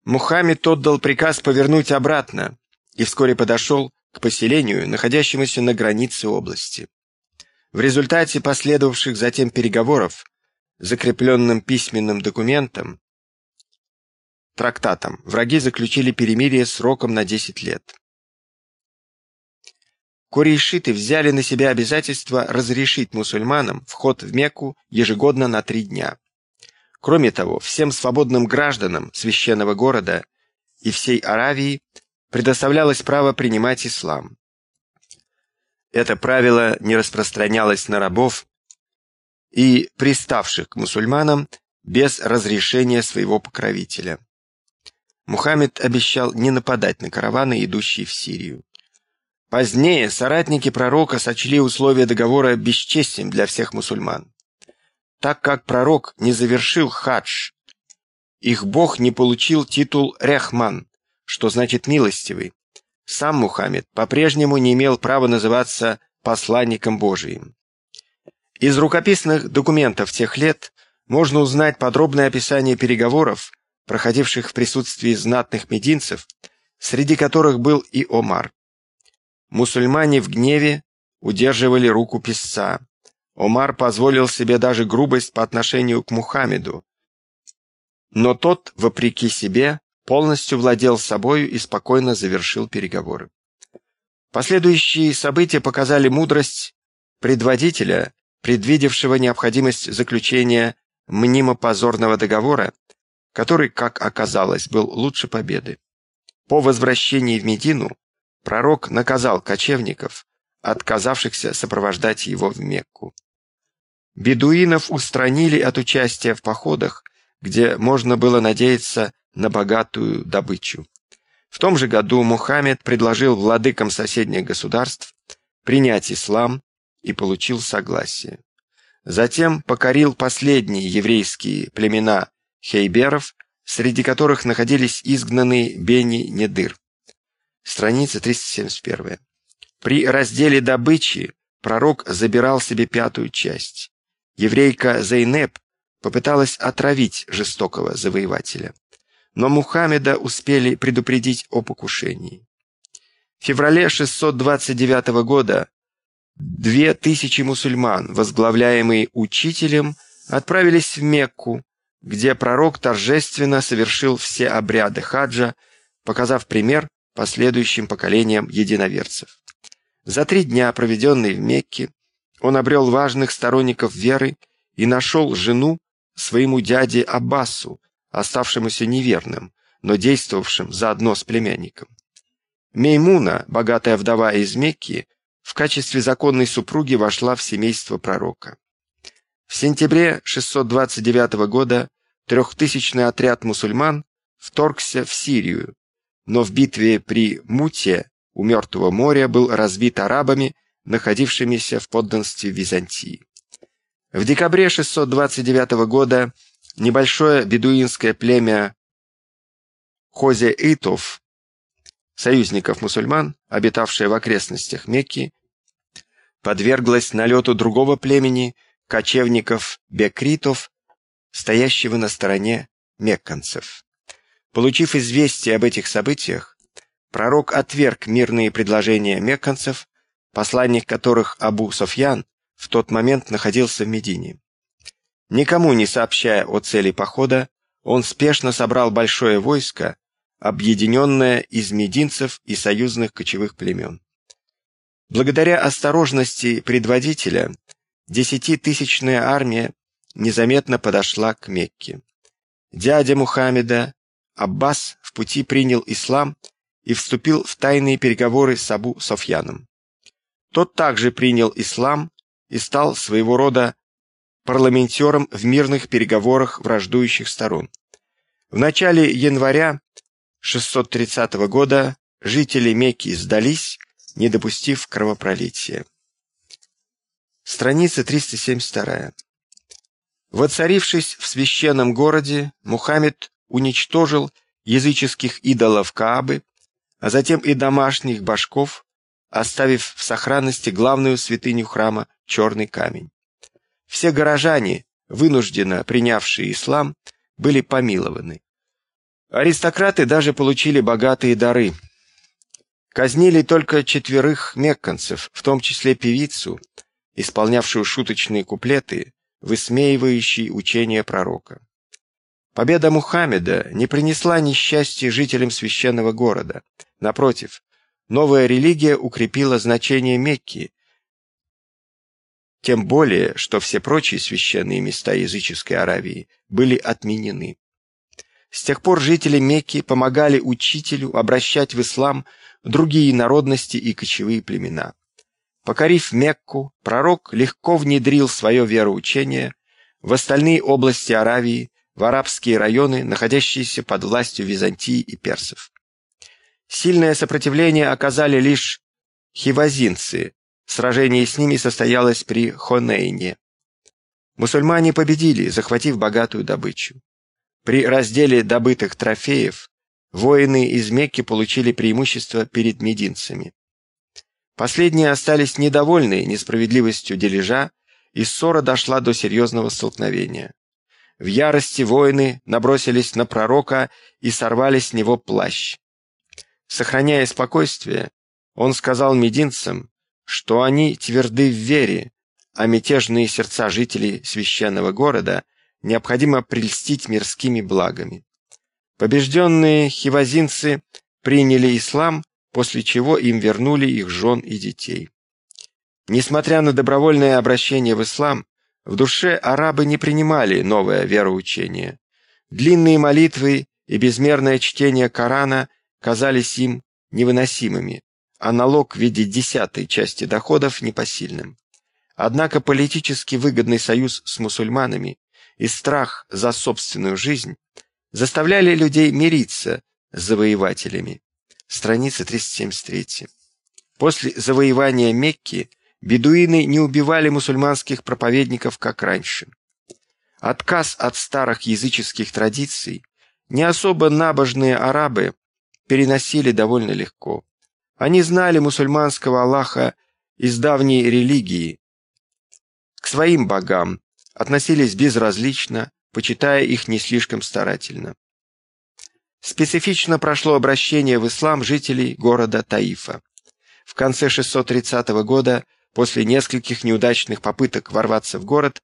Мухаммед отдал приказ повернуть обратно и вскоре подошел к поселению, находящемуся на границе области. В результате последовавших затем переговоров, закрепленным письменным документом, трактатом, враги заключили перемирие сроком на 10 лет. Курейшиты взяли на себя обязательство разрешить мусульманам вход в Мекку ежегодно на три дня. Кроме того, всем свободным гражданам священного города и всей Аравии предоставлялось право принимать ислам. Это правило не распространялось на рабов и приставших к мусульманам без разрешения своего покровителя. Мухаммед обещал не нападать на караваны, идущие в Сирию. Позднее соратники пророка сочли условия договора бесчестием для всех мусульман. Так как пророк не завершил хадж, их бог не получил титул Ряхман, что значит «милостивый». Сам Мухаммед по-прежнему не имел права называться посланником Божиим. Из рукописных документов тех лет можно узнать подробное описание переговоров, проходивших в присутствии знатных мединцев, среди которых был и Омар. Мусульмане в гневе удерживали руку писца. Омар позволил себе даже грубость по отношению к Мухаммеду. Но тот, вопреки себе, полностью владел собою и спокойно завершил переговоры. Последующие события показали мудрость предводителя, предвидевшего необходимость заключения мнимо-позорного договора, который, как оказалось, был лучше победы. По возвращении в Медину пророк наказал кочевников, отказавшихся сопровождать его в Мекку. Бедуинов устранили от участия в походах, где можно было надеяться на богатую добычу. В том же году Мухаммед предложил владыкам соседних государств принять ислам и получил согласие. Затем покорил последние еврейские племена хейберов, среди которых находились изгнанные Бени-Недыр. Страница 371. При разделе добычи пророк забирал себе пятую часть. Еврейка Зейнеп попыталась отравить жестокого завоевателя. Но Мухаммеда успели предупредить о покушении. В феврале 629 года Две тысячи мусульман, возглавляемые учителем, отправились в Мекку, где пророк торжественно совершил все обряды хаджа, показав пример последующим поколениям единоверцев. За три дня, проведенные в Мекке, он обрел важных сторонников веры и нашел жену своему дяде Аббасу, оставшемуся неверным, но действовавшим заодно с племянником. Меймуна, богатая вдова из Мекки, в качестве законной супруги вошла в семейство пророка. В сентябре 629 года трехтысячный отряд мусульман вторгся в Сирию, но в битве при Муте у Мертвого моря был разбит арабами, находившимися в подданстве Византии. В декабре 629 года небольшое бедуинское племя Хозе-Итов союзников мусульман, обитавшее в окрестностях Мекки, подверглось налету другого племени, кочевников бекритов, стоящего на стороне мекканцев. Получив известие об этих событиях, пророк отверг мирные предложения мекканцев, посланник которых Абу Софьян в тот момент находился в Медине. Никому не сообщая о цели похода, он спешно собрал большое войско объединенная из мединцев и союзных кочевых племен. Благодаря осторожности предводителя, десятитысячная армия незаметно подошла к Мекке. Дядя Мухаммеда, Аббас, в пути принял ислам и вступил в тайные переговоры с Абу Софьяном. Тот также принял ислам и стал своего рода парламентером в мирных переговорах враждующих сторон. В начале января 630 года жители Мекки сдались, не допустив кровопролития. Страница 372. Воцарившись в священном городе, Мухаммед уничтожил языческих идолов Каабы, а затем и домашних башков, оставив в сохранности главную святыню храма черный камень. Все горожане, вынужденно принявшие ислам, были помилованы. Аристократы даже получили богатые дары. Казнили только четверых мекканцев, в том числе певицу, исполнявшую шуточные куплеты, высмеивающие учения пророка. Победа Мухаммеда не принесла несчастья жителям священного города. Напротив, новая религия укрепила значение Мекки, тем более, что все прочие священные места языческой Аравии были отменены. С тех пор жители Мекки помогали учителю обращать в ислам другие народности и кочевые племена. Покорив Мекку, пророк легко внедрил свое вероучение в остальные области Аравии, в арабские районы, находящиеся под властью Византии и персов. Сильное сопротивление оказали лишь хивазинцы. Сражение с ними состоялось при Хонейне. Мусульмане победили, захватив богатую добычу. При разделе добытых трофеев воины из Мекки получили преимущество перед мединцами. Последние остались недовольны несправедливостью дележа, и ссора дошла до серьезного столкновения. В ярости воины набросились на пророка и сорвали с него плащ. Сохраняя спокойствие, Он сказал мединцам, что они тверды в вере, а мятежные сердца жителей священного города необходимо прельстить мирскими благами. Побежденные хивазинцы приняли ислам, после чего им вернули их жен и детей. Несмотря на добровольное обращение в ислам, в душе арабы не принимали новое вероучение. Длинные молитвы и безмерное чтение Корана казались им невыносимыми, а налог в виде десятой части доходов непосильным. Однако политически выгодный союз с мусульманами и страх за собственную жизнь заставляли людей мириться с завоевателями. Страница 373. После завоевания Мекки бедуины не убивали мусульманских проповедников, как раньше. Отказ от старых языческих традиций не особо набожные арабы переносили довольно легко. Они знали мусульманского Аллаха из давней религии. К своим богам относились безразлично, почитая их не слишком старательно. Специфично прошло обращение в ислам жителей города Таифа. В конце 630 года, после нескольких неудачных попыток ворваться в город,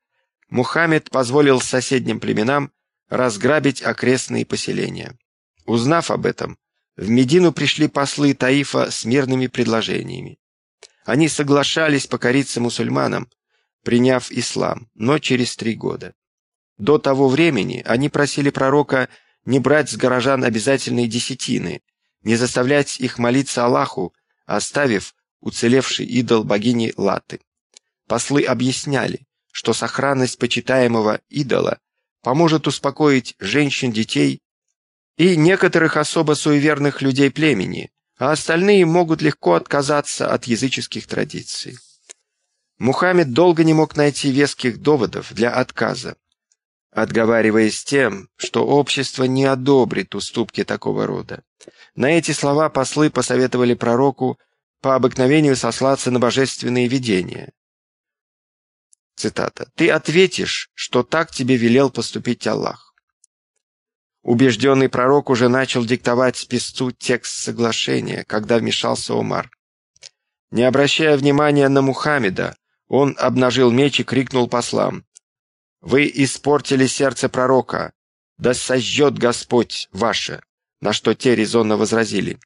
Мухаммед позволил соседним племенам разграбить окрестные поселения. Узнав об этом, в Медину пришли послы Таифа с мирными предложениями. Они соглашались покориться мусульманам, приняв ислам, но через три года. До того времени они просили пророка не брать с горожан обязательные десятины, не заставлять их молиться Аллаху, оставив уцелевший идол богини Латы. Послы объясняли, что сохранность почитаемого идола поможет успокоить женщин, детей и некоторых особо суеверных людей племени, а остальные могут легко отказаться от языческих традиций. Мухаммед долго не мог найти веских доводов для отказа отговариваясь тем, что общество не одобрит уступки такого рода. На эти слова послы посоветовали пророку по обыкновению сослаться на божественные видения. Цитата. «Ты ответишь, что так тебе велел поступить Аллах». Убежденный пророк уже начал диктовать песцу текст соглашения, когда вмешался Умар. Не обращая внимания на Мухаммеда, он обнажил меч и крикнул послам. Вы испортили сердце пророка. Да сожжет Господь ваше!» На что те резонно возразили.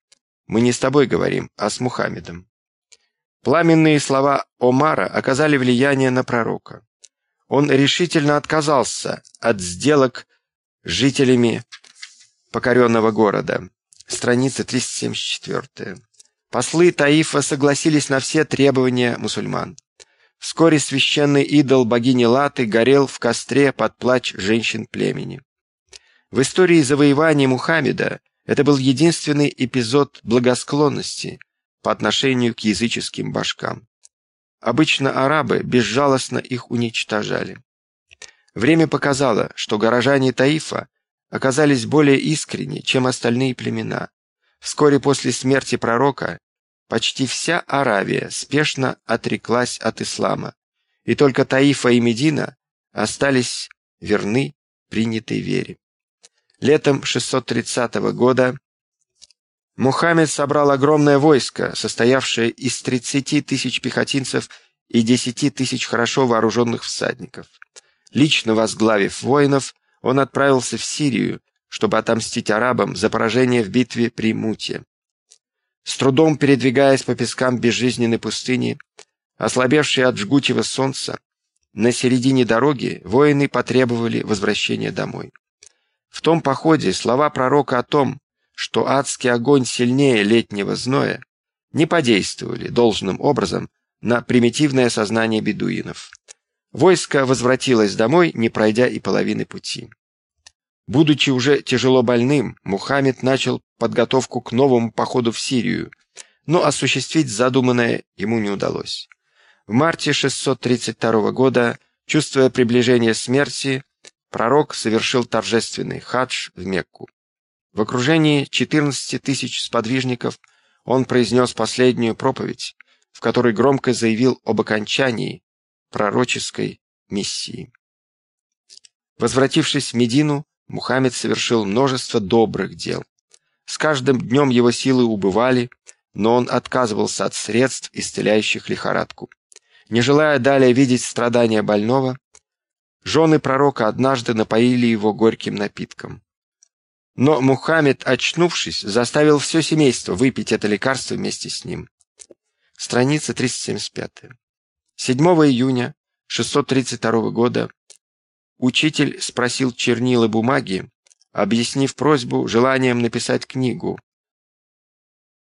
«Мы не с тобой говорим, а с Мухаммедом». Пламенные слова Омара оказали влияние на пророка. Он решительно отказался от сделок жителями покоренного города. Страница 374. Послы Таифа согласились на все требования мусульман. Вскоре священный идол богини Латы горел в костре под плач женщин племени. В истории завоевания Мухаммеда это был единственный эпизод благосклонности по отношению к языческим башкам. Обычно арабы безжалостно их уничтожали. Время показало, что горожане Таифа оказались более искренни, чем остальные племена. Вскоре после смерти пророка Почти вся Аравия спешно отреклась от ислама, и только Таифа и Медина остались верны принятой вере. Летом 630 года Мухаммед собрал огромное войско, состоявшее из 30 тысяч пехотинцев и 10 тысяч хорошо вооруженных всадников. Лично возглавив воинов, он отправился в Сирию, чтобы отомстить арабам за поражение в битве при Муте. С трудом передвигаясь по пескам безжизненной пустыни, ослабевшие от жгучего солнца, на середине дороги воины потребовали возвращения домой. В том походе слова пророка о том, что адский огонь сильнее летнего зноя, не подействовали должным образом на примитивное сознание бедуинов. Войско возвратилось домой, не пройдя и половины пути. Будучи уже тяжело больным, Мухаммед начал подготовку к новому походу в Сирию, но осуществить задуманное ему не удалось. В марте 632 года, чувствуя приближение смерти, пророк совершил торжественный хадж в Мекку. В окружении 14 тысяч сподвижников он произнес последнюю проповедь, в которой громко заявил об окончании пророческой миссии. Возвратившись в Медину, Мухаммед совершил множество добрых дел. С каждым днем его силы убывали, но он отказывался от средств, исцеляющих лихорадку. Не желая далее видеть страдания больного, жены пророка однажды напоили его горьким напитком. Но Мухаммед, очнувшись, заставил все семейство выпить это лекарство вместе с ним. Страница 375. 7 июня 632 года учитель спросил чернила бумаги, объяснив просьбу желанием написать книгу,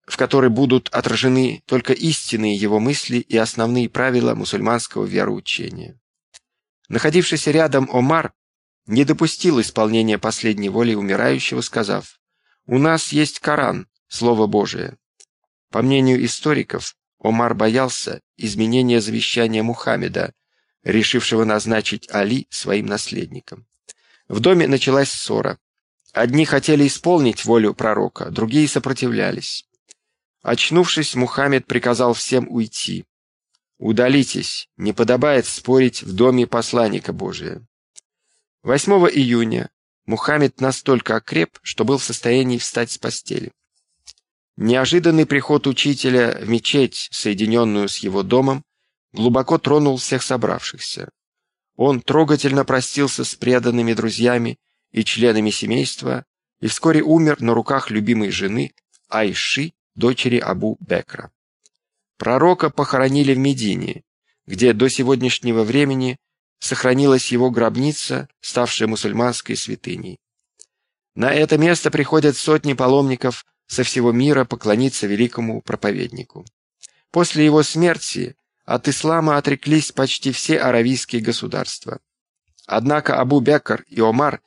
в которой будут отражены только истинные его мысли и основные правила мусульманского вероучения. Находившийся рядом Омар не допустил исполнения последней воли умирающего, сказав, «У нас есть Коран, Слово Божие». По мнению историков, Омар боялся изменения завещания Мухаммеда, решившего назначить Али своим наследником. В доме началась ссора. Одни хотели исполнить волю пророка, другие сопротивлялись. Очнувшись, Мухаммед приказал всем уйти. «Удалитесь, не подобает спорить в доме посланника Божия». 8 июня Мухаммед настолько окреп, что был в состоянии встать с постели. Неожиданный приход учителя в мечеть, соединенную с его домом, глубоко тронул всех собравшихся. Он трогательно простился с преданными друзьями и членами семейства и вскоре умер на руках любимой жены Айши, дочери Абу Бекра. Пророка похоронили в Медине, где до сегодняшнего времени сохранилась его гробница, ставшая мусульманской святыней. На это место приходят сотни паломников со всего мира поклониться великому проповеднику. После его смерти от ислама отреклись почти все аравийские государства. Однако Абу Бекр и Омар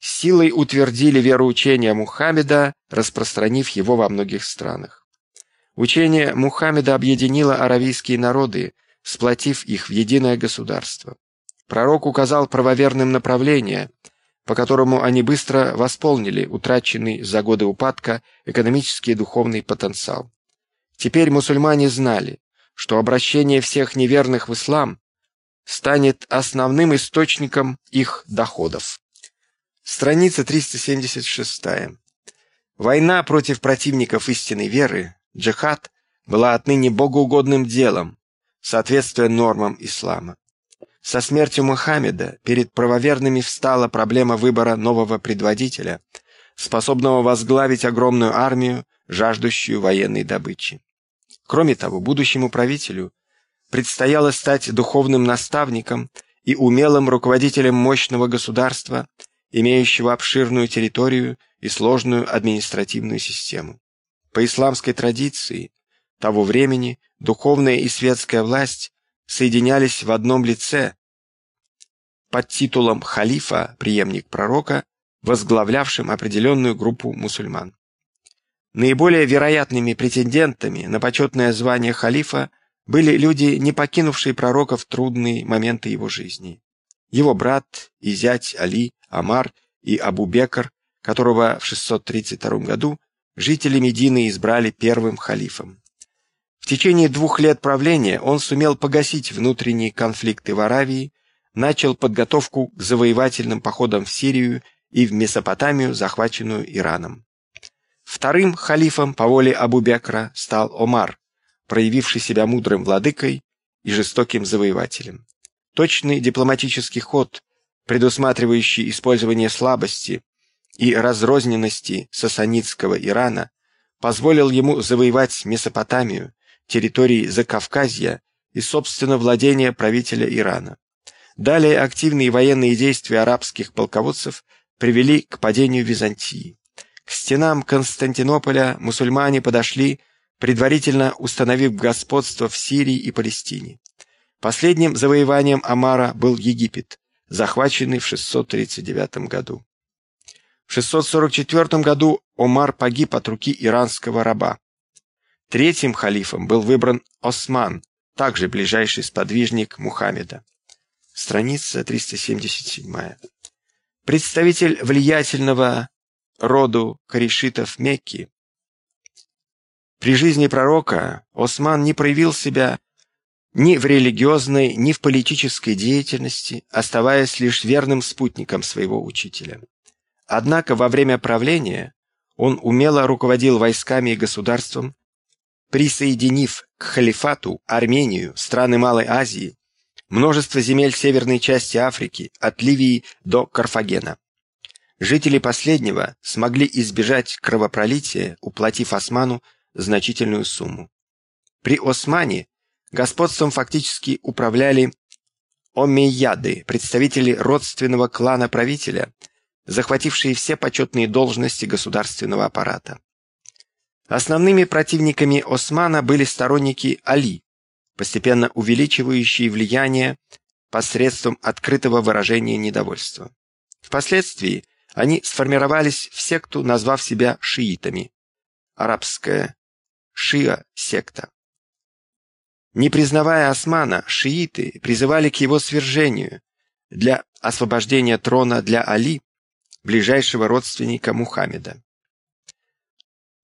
силой утвердили вероучение Мухаммеда, распространив его во многих странах. Учение Мухаммеда объединило аравийские народы, сплотив их в единое государство. Пророк указал правоверным направление – по которому они быстро восполнили утраченный за годы упадка экономический и духовный потенциал. Теперь мусульмане знали, что обращение всех неверных в ислам станет основным источником их доходов. Страница 376. Война против противников истинной веры, джихад, была отныне богоугодным делом, соответствуя нормам ислама. Со смертью Мухаммеда перед правоверными встала проблема выбора нового предводителя, способного возглавить огромную армию, жаждущую военной добычи. Кроме того, будущему правителю предстояло стать духовным наставником и умелым руководителем мощного государства, имеющего обширную территорию и сложную административную систему. По исламской традиции того времени духовная и светская власть соединялись в одном лице под титулом халифа, преемник пророка, возглавлявшим определенную группу мусульман. Наиболее вероятными претендентами на почетное звание халифа были люди, не покинувшие пророка в трудные моменты его жизни. Его брат и зять Али, Амар и Абу Бекр, которого в 632 году жители Медины избрали первым халифом. В течение двух лет правления он сумел погасить внутренние конфликты в Аравии, начал подготовку к завоевательным походам в Сирию и в Месопотамию, захваченную Ираном. Вторым халифом по воле Абу-Бекра стал Омар, проявивший себя мудрым владыкой и жестоким завоевателем. Точный дипломатический ход, предусматривающий использование слабости и разрозненности сасанидского Ирана, позволил ему завоевать Месопотамию, территории Закавказья и, собственно, владения правителя Ирана. Далее активные военные действия арабских полководцев привели к падению Византии. К стенам Константинополя мусульмане подошли, предварительно установив господство в Сирии и Палестине. Последним завоеванием Амара был Египет, захваченный в 639 году. В 644 году Омар погиб от руки иранского раба. Третьим халифом был выбран Осман, также ближайший сподвижник Мухаммеда. Страница 377. Представитель влиятельного роду корешитов Мекки. При жизни пророка Осман не проявил себя ни в религиозной, ни в политической деятельности, оставаясь лишь верным спутником своего учителя. Однако во время правления он умело руководил войсками и государством, присоединив к халифату Армению, страны Малой Азии, множество земель северной части Африки, от Ливии до Карфагена. Жители последнего смогли избежать кровопролития, уплатив Осману значительную сумму. При Османе господством фактически управляли омейяды, представители родственного клана правителя, захватившие все почетные должности государственного аппарата. Основными противниками Османа были сторонники Али, постепенно увеличивающие влияние посредством открытого выражения недовольства. Впоследствии они сформировались в секту, назвав себя шиитами. Арабская шиа-секта. Не признавая Османа, шииты призывали к его свержению для освобождения трона для Али, ближайшего родственника Мухаммеда.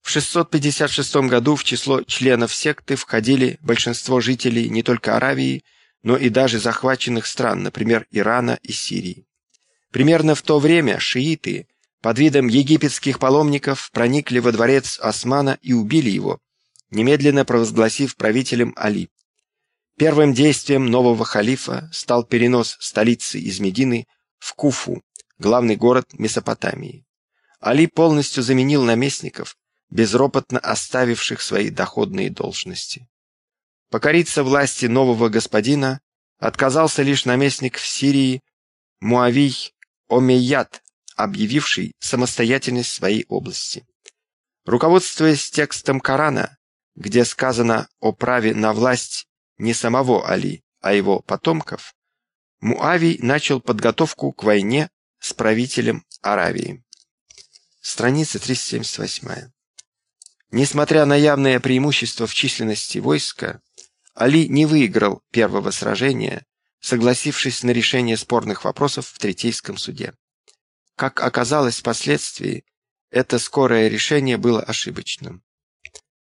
В 656 году в число членов секты входили большинство жителей не только Аравии, но и даже захваченных стран, например, Ирана и Сирии. Примерно в то время шииты под видом египетских паломников проникли во дворец Османа и убили его, немедленно провозгласив правителем Али. Первым действием нового халифа стал перенос столицы из Медины в Куфу, главный город Месопотамии. Али полностью заменил наместников, безропотно оставивших свои доходные должности. Покориться власти нового господина отказался лишь наместник в Сирии Муавий Омейяд, объявивший самостоятельность своей области. Руководствуясь текстом Корана, где сказано о праве на власть не самого Али, а его потомков, Муавий начал подготовку к войне с правителем Аравии. Страница 378. Несмотря на явное преимущество в численности войска, Али не выиграл первого сражения, согласившись на решение спорных вопросов в Третейском суде. Как оказалось впоследствии, это скорое решение было ошибочным.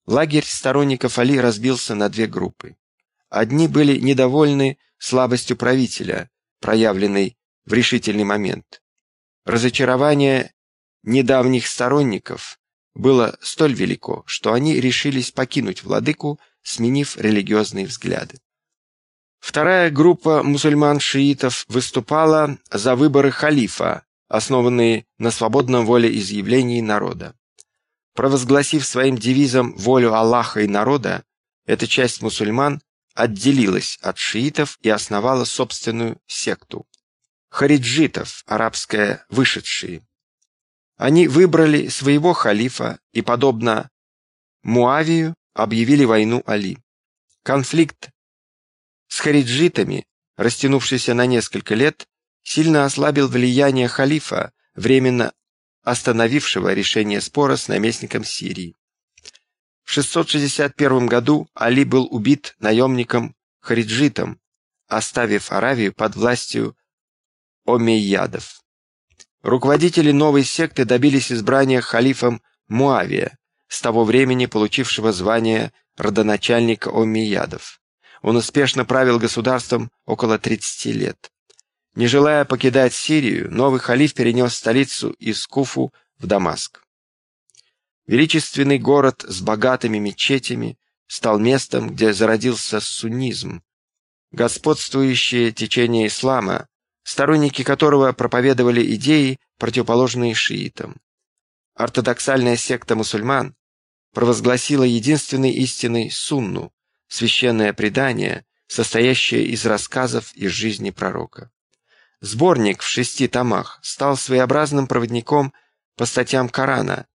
Лагерь сторонников Али разбился на две группы. Одни были недовольны слабостью правителя, проявленной в решительный момент. Разочарование недавних сторонников было столь велико, что они решились покинуть владыку, сменив религиозные взгляды. Вторая группа мусульман-шиитов выступала за выборы халифа, основанные на свободном волеизъявлении народа. Провозгласив своим девизом волю Аллаха и народа, эта часть мусульман отделилась от шиитов и основала собственную секту. Хариджитов, арабское «вышедшие». Они выбрали своего халифа и, подобно Муавию, объявили войну Али. Конфликт с хариджитами, растянувшийся на несколько лет, сильно ослабил влияние халифа, временно остановившего решение спора с наместником Сирии. В 661 году Али был убит наемником хариджитом, оставив Аравию под властью омейядов. Руководители новой секты добились избрания халифом Муавия, с того времени получившего звание родоначальника Омейядов. Он успешно правил государством около 30 лет. Не желая покидать Сирию, новый халиф перенес столицу из Куфу в Дамаск. Величественный город с богатыми мечетями стал местом, где зародился суннизм, господствующее течение ислама, сторонники которого проповедовали идеи, противоположные шиитам. Ортодоксальная секта мусульман провозгласила единственной истиной сунну, священное предание, состоящее из рассказов из жизни пророка. Сборник в шести томах стал своеобразным проводником по статьям Корана,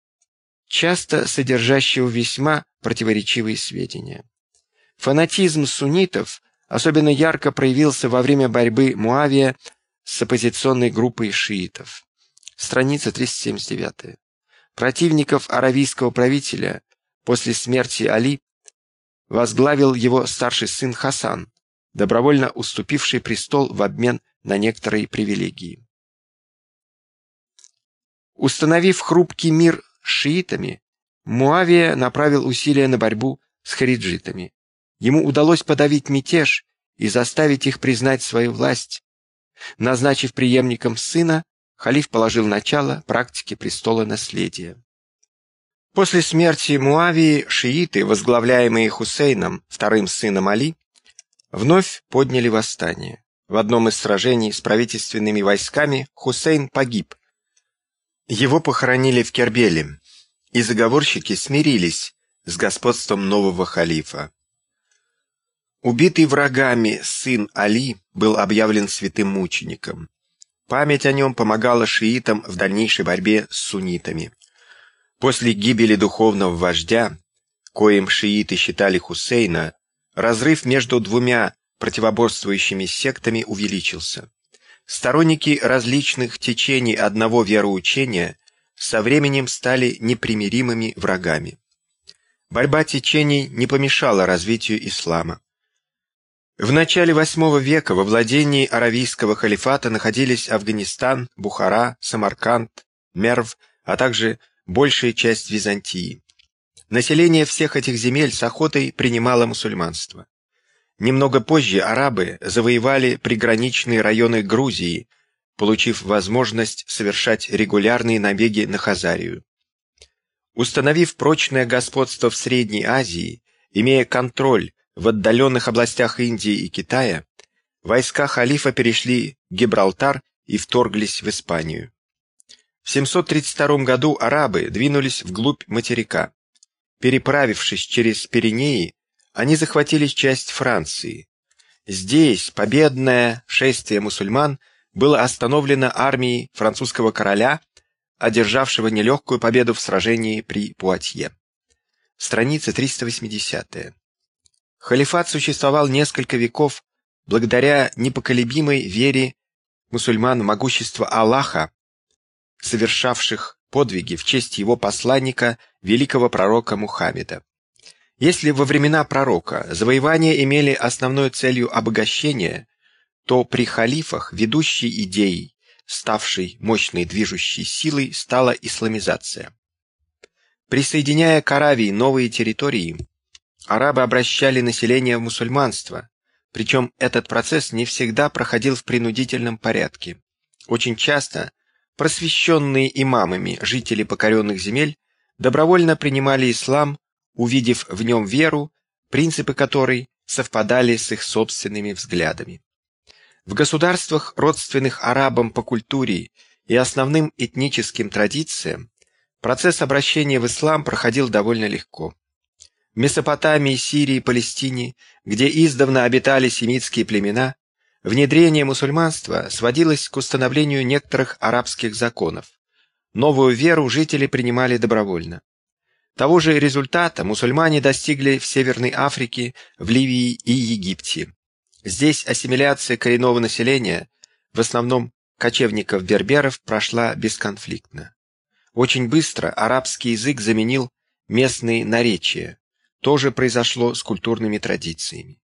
часто содержащего весьма противоречивые сведения. Фанатизм суннитов особенно ярко проявился во время борьбы Муавия с оппозиционной группой шиитов. Страница 379. Противников аравийского правителя после смерти Али возглавил его старший сын Хасан, добровольно уступивший престол в обмен на некоторые привилегии. Установив хрупкий мир шиитами, Муавия направил усилия на борьбу с хариджитами. Ему удалось подавить мятеж и заставить их признать свою власть, Назначив преемником сына, халиф положил начало практике престола наследия. После смерти Муавии шииты, возглавляемые Хусейном, вторым сыном Али, вновь подняли восстание. В одном из сражений с правительственными войсками Хусейн погиб. Его похоронили в Кербеле, и заговорщики смирились с господством нового халифа. Убитый врагами сын Али был объявлен святым мучеником. Память о нем помогала шиитам в дальнейшей борьбе с суннитами. После гибели духовного вождя, коим шииты считали Хусейна, разрыв между двумя противоборствующими сектами увеличился. Сторонники различных течений одного вероучения со временем стали непримиримыми врагами. Борьба течений не помешала развитию ислама. В начале VIII века во владении Аравийского халифата находились Афганистан, Бухара, Самарканд, Мерв, а также большая часть Византии. Население всех этих земель с охотой принимало мусульманство. Немного позже арабы завоевали приграничные районы Грузии, получив возможность совершать регулярные набеги на Хазарию. Установив прочное господство в Средней Азии, имея контроль в отдаленных областях Индии и Китая, войска халифа перешли Гибралтар и вторглись в Испанию. В 732 году арабы двинулись вглубь материка. Переправившись через Пиренеи, они захватили часть Франции. Здесь победное шествие мусульман было остановлено армией французского короля, одержавшего нелегкую победу в сражении при Пуатье. Страница 380. Халифат существовал несколько веков благодаря непоколебимой вере мусульман в могущество Аллаха, совершавших подвиги в честь его посланника, великого пророка Мухаммеда. Если во времена пророка завоевания имели основной целью обогащение, то при халифах ведущей идеей, ставшей мощной движущей силой, стала исламизация. Присоединяя к Аравии новые территории, арабы обращали население в мусульманство, причем этот процесс не всегда проходил в принудительном порядке. Очень часто просвещенные имамами жители покоренных земель добровольно принимали ислам увидев в нем веру, принципы которой совпадали с их собственными взглядами. В государствах, родственных арабам по культуре и основным этническим традициям, процесс обращения в ислам проходил довольно легко. Месопотамии, Сирии, Палестине, где издавна обитали семитские племена, внедрение мусульманства сводилось к установлению некоторых арабских законов. Новую веру жители принимали добровольно. Того же результата мусульмане достигли в Северной Африке, в Ливии и Египте. Здесь ассимиляция коренного населения, в основном кочевников-берберов, прошла бесконфликтно. Очень быстро арабский язык заменил местные наречия. То же произошло с культурными традициями.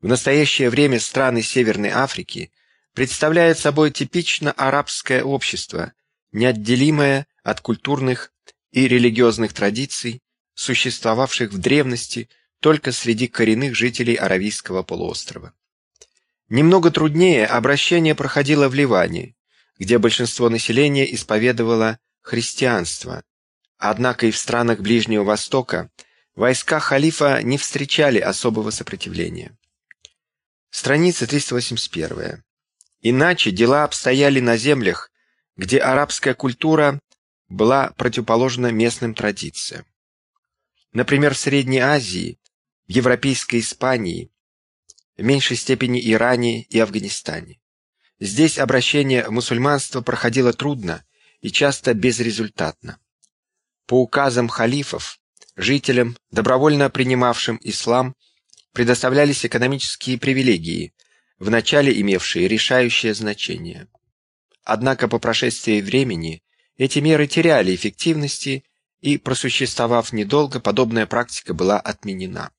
В настоящее время страны Северной Африки представляют собой типично арабское общество, неотделимое от культурных и религиозных традиций, существовавших в древности только среди коренных жителей Аравийского полуострова. Немного труднее обращение проходило в Ливане, где большинство населения исповедовало христианство, однако и в странах Ближнего Востока войска халифа не встречали особого сопротивления. Страница 381. Иначе дела обстояли на землях, где арабская культура была противоположна местным традициям. Например, в Средней Азии, в Европейской Испании, в меньшей степени Иране и Афганистане. Здесь обращение в мусульманство проходило трудно и часто безрезультатно. По указам халифов, жителям, добровольно принимавшим ислам, предоставлялись экономические привилегии, вначале имевшие решающее значение. Однако по прошествии времени эти меры теряли эффективности, и, просуществовав недолго, подобная практика была отменена.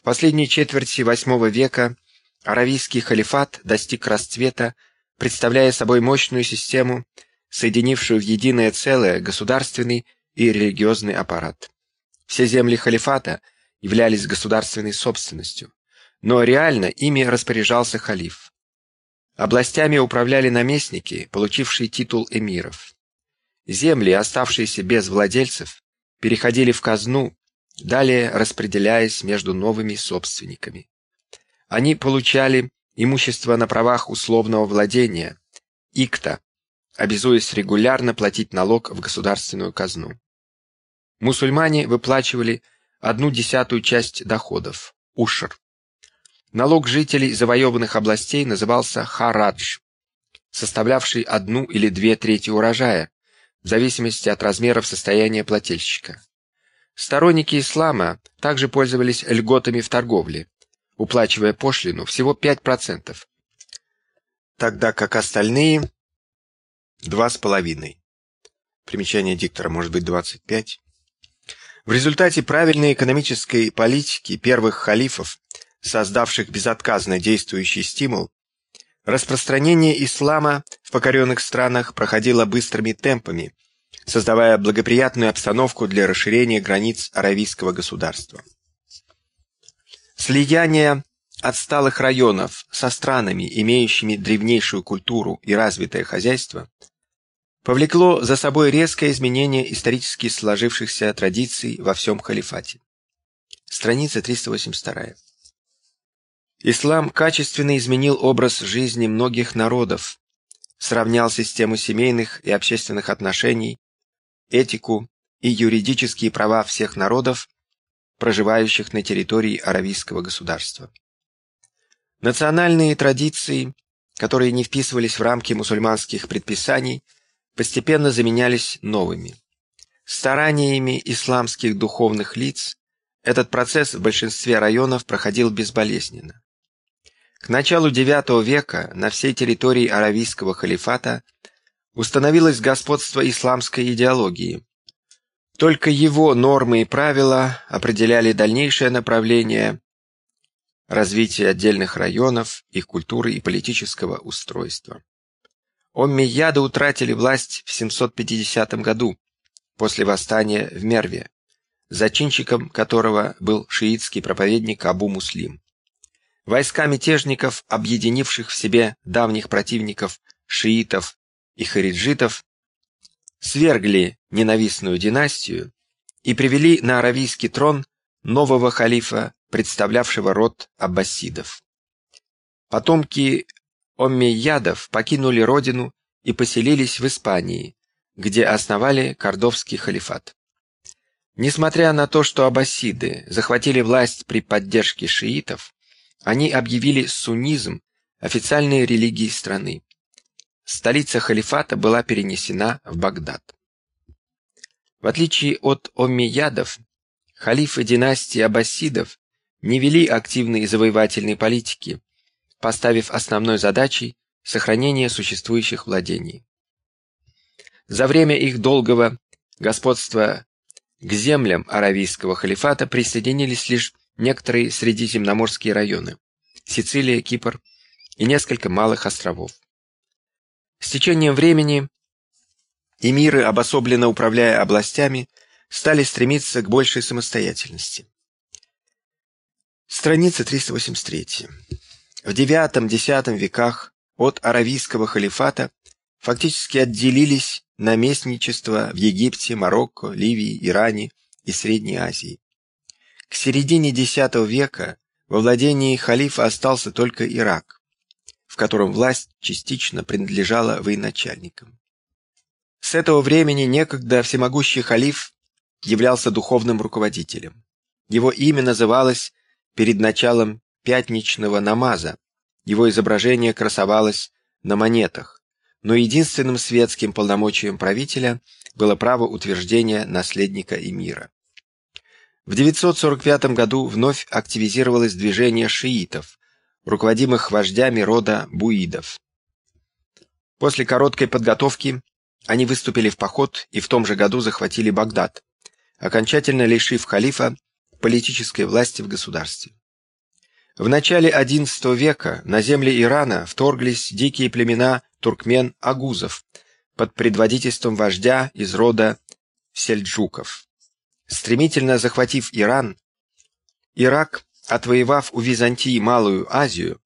В последней четверти VIII века аравийский халифат достиг расцвета, представляя собой мощную систему, соединившую в единое целое государственный и религиозный аппарат. Все земли халифата являлись государственной собственностью, но реально ими распоряжался халиф. Областями управляли наместники, получившие титул эмиров. Земли, оставшиеся без владельцев, переходили в казну, далее распределяясь между новыми собственниками. Они получали имущество на правах условного владения, икта, обязуясь регулярно платить налог в государственную казну. Мусульмане выплачивали одну десятую часть доходов, ушр. Налог жителей завоеванных областей назывался харадж, составлявший одну или две трети урожая, в зависимости от размеров состояния плательщика. Сторонники ислама также пользовались льготами в торговле, уплачивая пошлину всего 5%, тогда как остальные – 2,5%. Примечание диктора может быть 25. В результате правильной экономической политики первых халифов, создавших безотказно действующий стимул, распространение ислама в покоренных странах проходило быстрыми темпами, создавая благоприятную обстановку для расширения границ аравийского государства. Слияние отсталых районов со странами, имеющими древнейшую культуру и развитое хозяйство, повлекло за собой резкое изменение исторически сложившихся традиций во всем халифате. Страница 382. Ислам качественно изменил образ жизни многих народов, сравнял систему семейных и общественных отношений, этику и юридические права всех народов, проживающих на территории аравийского государства. Национальные традиции, которые не вписывались в рамки мусульманских предписаний, постепенно заменялись новыми. Стараниями исламских духовных лиц этот процесс в большинстве районов проходил безболезненно. К началу IX века на всей территории Аравийского халифата установилось господство исламской идеологии, только его нормы и правила определяли дальнейшее направление развития отдельных районов, их культуры и политического устройства. Оммияды утратили власть в 750 году, после восстания в Мерве, зачинщиком которого был шиитский проповедник Абу Муслим. Войска мятежников, объединивших в себе давних противников шиитов и хариджитов, свергли ненавистную династию и привели на аравийский трон нового халифа, представлявшего род аббасидов. Потомки оммейядов покинули родину и поселились в Испании, где основали Кордовский халифат. Несмотря на то, что аббасиды захватили власть при поддержке шиитов, они объявили суннизм официальной религией страны столица халифата была перенесена в Багдад. В отличие от оммиядов, халифы династии аббасидов не вели активной завоевательной политики, поставив основной задачей сохранение существующих владений. За время их долгого господства к землям аравийского халифата присоединились лишь некоторые средиземноморские районы – Сицилия, Кипр и несколько малых островов. С течением времени эмиры, обособленно управляя областями, стали стремиться к большей самостоятельности. Страница 383. В IX-X веках от Аравийского халифата фактически отделились наместничества в Египте, Марокко, Ливии, Иране и Средней Азии. К середине X века во владении халифа остался только Ирак котором власть частично принадлежала военачальникам. С этого времени некогда всемогущий халиф являлся духовным руководителем. Его имя называлось перед началом пятничного намаза, его изображение красовалось на монетах, но единственным светским полномочием правителя было право утверждения наследника эмира. В 945 году вновь активизировалось движение шиитов, руководимых вождями рода буидов. После короткой подготовки они выступили в поход и в том же году захватили Багдад, окончательно лишив халифа политической власти в государстве. В начале XI века на земли Ирана вторглись дикие племена туркмен-агузов под предводительством вождя из рода сельджуков. Стремительно захватив Иран, Ирак Отвоевав у Византии Малую Азию,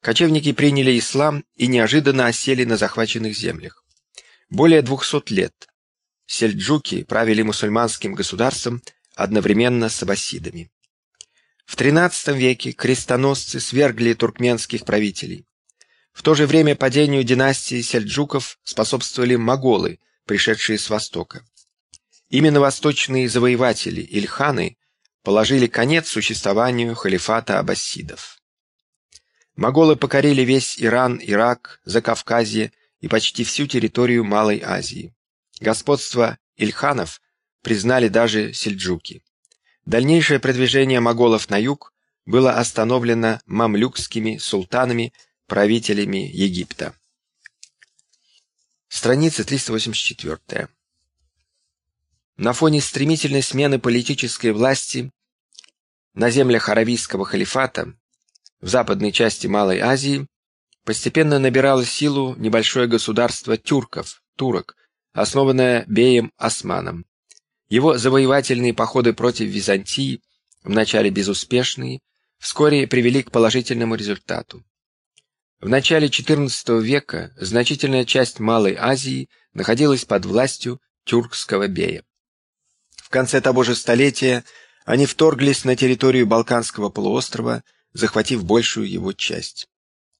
кочевники приняли ислам и неожиданно осели на захваченных землях. Более 200 лет сельджуки правили мусульманским государством одновременно с аббасидами. В XIII веке крестоносцы свергли туркменских правителей. В то же время падению династии сельджуков способствовали моголы, пришедшие с востока. Именно восточные завоеватели, ильханы, положили конец существованию халифата аббасидов. Моголы покорили весь Иран, Ирак, Закавказье и почти всю территорию Малой Азии. Господство ильханов признали даже сельджуки. Дальнейшее продвижение моголов на юг было остановлено мамлюкскими султанами, правителями Египта. Страница 384. На фоне стремительной смены политической власти на землях Аравийского халифата в западной части Малой Азии постепенно набирало силу небольшое государство тюрков, турок, основанное Беем Османом. Его завоевательные походы против Византии, вначале безуспешные, вскоре привели к положительному результату. В начале XIV века значительная часть Малой Азии находилась под властью тюркского бея. В конце того же столетия они вторглись на территорию Балканского полуострова, захватив большую его часть.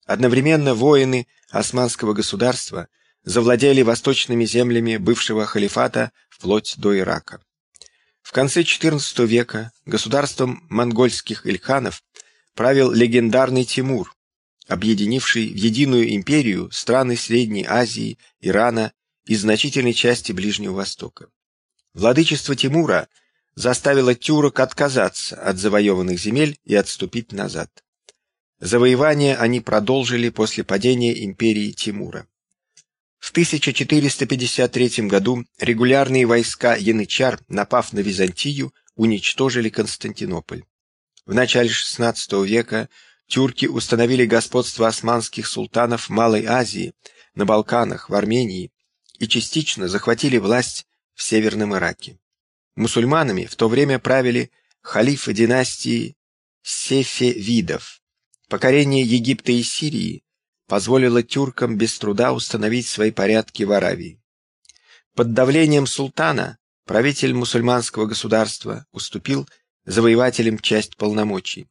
Одновременно воины османского государства завладели восточными землями бывшего халифата вплоть до Ирака. В конце XIV века государством монгольских ильханов правил легендарный Тимур, объединивший в единую империю страны Средней Азии, Ирана и значительной части Ближнего Востока. Владычество Тимура заставило тюрок отказаться от завоеванных земель и отступить назад. Завоевание они продолжили после падения империи Тимура. В 1453 году регулярные войска янычар, напав на Византию, уничтожили Константинополь. В начале XVI века тюрки установили господство османских султанов в Малой Азии, на Балканах, в Армении и частично захватили власть в Северном Ираке. Мусульманами в то время правили халифы династии Сефевидов. Покорение Египта и Сирии позволило тюркам без труда установить свои порядки в Аравии. Под давлением султана правитель мусульманского государства уступил завоевателям часть полномочий.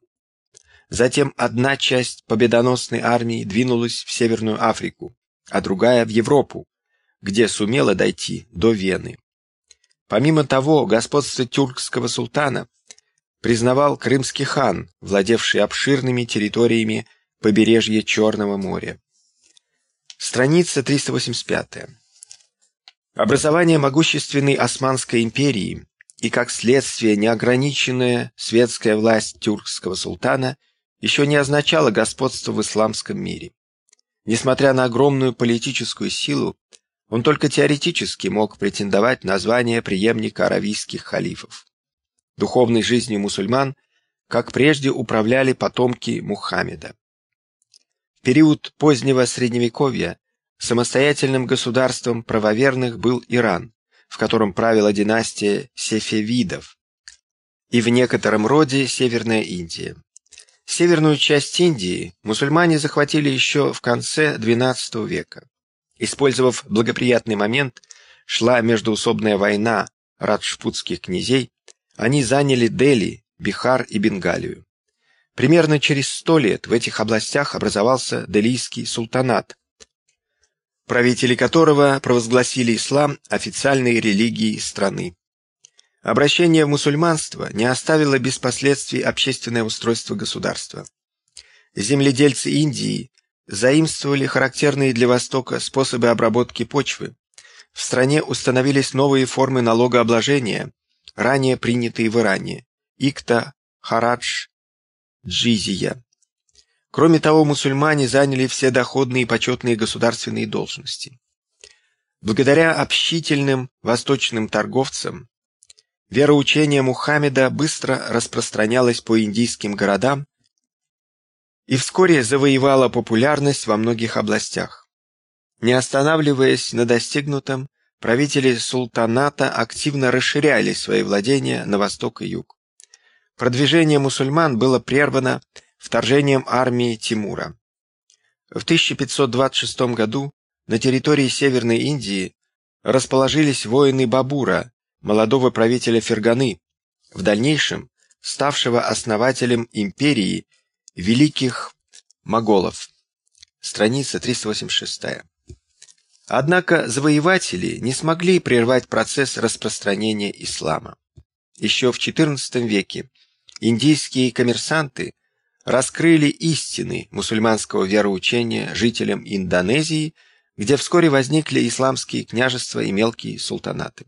Затем одна часть победоносной армии двинулась в Северную Африку, а другая в Европу, где сумела дойти до Вены. Помимо того, господство тюркского султана признавал крымский хан, владевший обширными территориями побережья Черного моря. Страница 385. Образование могущественной Османской империи и, как следствие, неограниченная светская власть тюркского султана еще не означало господство в исламском мире. Несмотря на огромную политическую силу, он только теоретически мог претендовать на звание преемника аравийских халифов. Духовной жизнью мусульман, как прежде, управляли потомки Мухаммеда. Период позднего Средневековья самостоятельным государством правоверных был Иран, в котором правила династия Сефевидов, и в некотором роде Северная Индия. Северную часть Индии мусульмане захватили еще в конце XII века. Использовав благоприятный момент, шла междуусобная война раджпутских князей, они заняли Дели, Бихар и Бенгалию. Примерно через сто лет в этих областях образовался Делийский султанат, правители которого провозгласили ислам официальной религией страны. Обращение в мусульманство не оставило без последствий общественное устройство государства. Земледельцы Индии заимствовали характерные для Востока способы обработки почвы. В стране установились новые формы налогообложения, ранее принятые в Иране – икта, харадж, джизия. Кроме того, мусульмане заняли все доходные и почетные государственные должности. Благодаря общительным восточным торговцам вероучение Мухаммеда быстро распространялось по индийским городам и вскоре завоевала популярность во многих областях. Не останавливаясь на достигнутом, правители султаната активно расширяли свои владения на восток и юг. Продвижение мусульман было прервано вторжением армии Тимура. В 1526 году на территории Северной Индии расположились воины Бабура, молодого правителя Ферганы, в дальнейшем ставшего основателем империи великих моголов. Страница 386. Однако завоеватели не смогли прервать процесс распространения ислама. Еще в XIV веке индийские коммерсанты раскрыли истины мусульманского вероучения жителям Индонезии, где вскоре возникли исламские княжества и мелкие султанаты.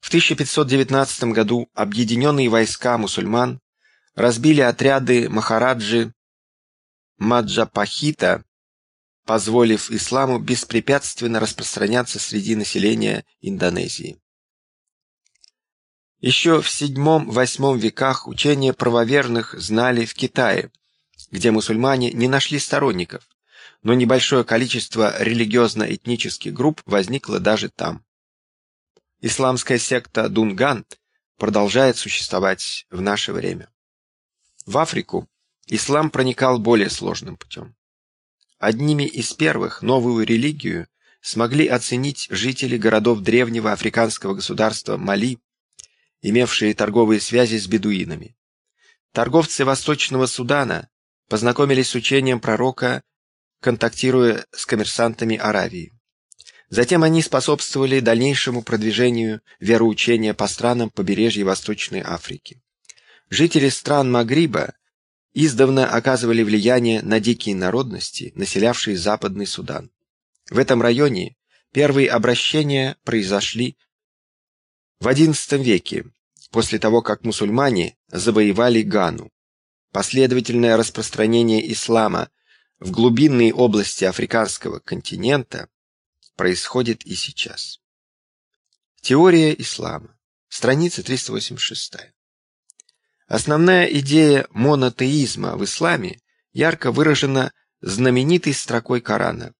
В 1519 году объединенные войска мусульман разбили отряды Махараджи Маджапахита, позволив исламу беспрепятственно распространяться среди населения Индонезии. Еще в VII-VIII веках учения правоверных знали в Китае, где мусульмане не нашли сторонников, но небольшое количество религиозно-этнических групп возникло даже там. Исламская секта Дунган продолжает существовать в наше время. В Африку ислам проникал более сложным путем. Одними из первых новую религию смогли оценить жители городов древнего африканского государства Мали, имевшие торговые связи с бедуинами. Торговцы Восточного Судана познакомились с учением пророка, контактируя с коммерсантами Аравии. Затем они способствовали дальнейшему продвижению вероучения по странам побережья Восточной Африки. Жители стран Магриба издавна оказывали влияние на дикие народности, населявшие Западный Судан. В этом районе первые обращения произошли в XI веке, после того, как мусульмане завоевали Гану, последовательное распространение ислама в глубинные области африканского континента происходит и сейчас. Теория ислама. Страница 386. Основная идея монотеизма в исламе ярко выражена знаменитой строкой Корана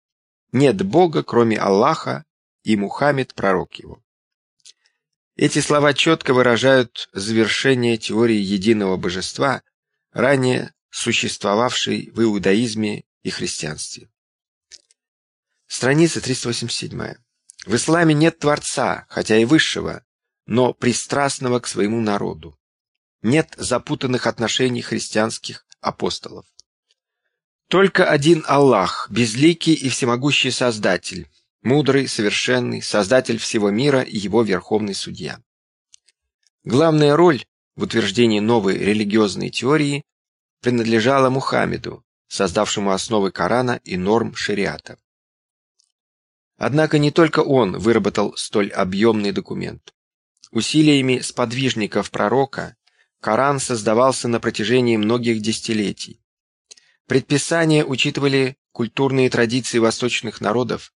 «Нет Бога, кроме Аллаха, и Мухаммед – пророк его». Эти слова четко выражают завершение теории единого божества, ранее существовавшей в иудаизме и христианстве. Страница 387. В исламе нет Творца, хотя и высшего, но пристрастного к своему народу. Нет запутанных отношений христианских апостолов. Только один Аллах, безликий и всемогущий Создатель, мудрый, совершенный, создатель всего мира и его верховный судья. Главная роль в утверждении новой религиозной теории принадлежала Мухаммеду, создавшему основы Корана и норм шариата. Однако не только он выработал столь объемный документ. Усилиями сподвижников пророка Коран создавался на протяжении многих десятилетий. Предписания учитывали культурные традиции восточных народов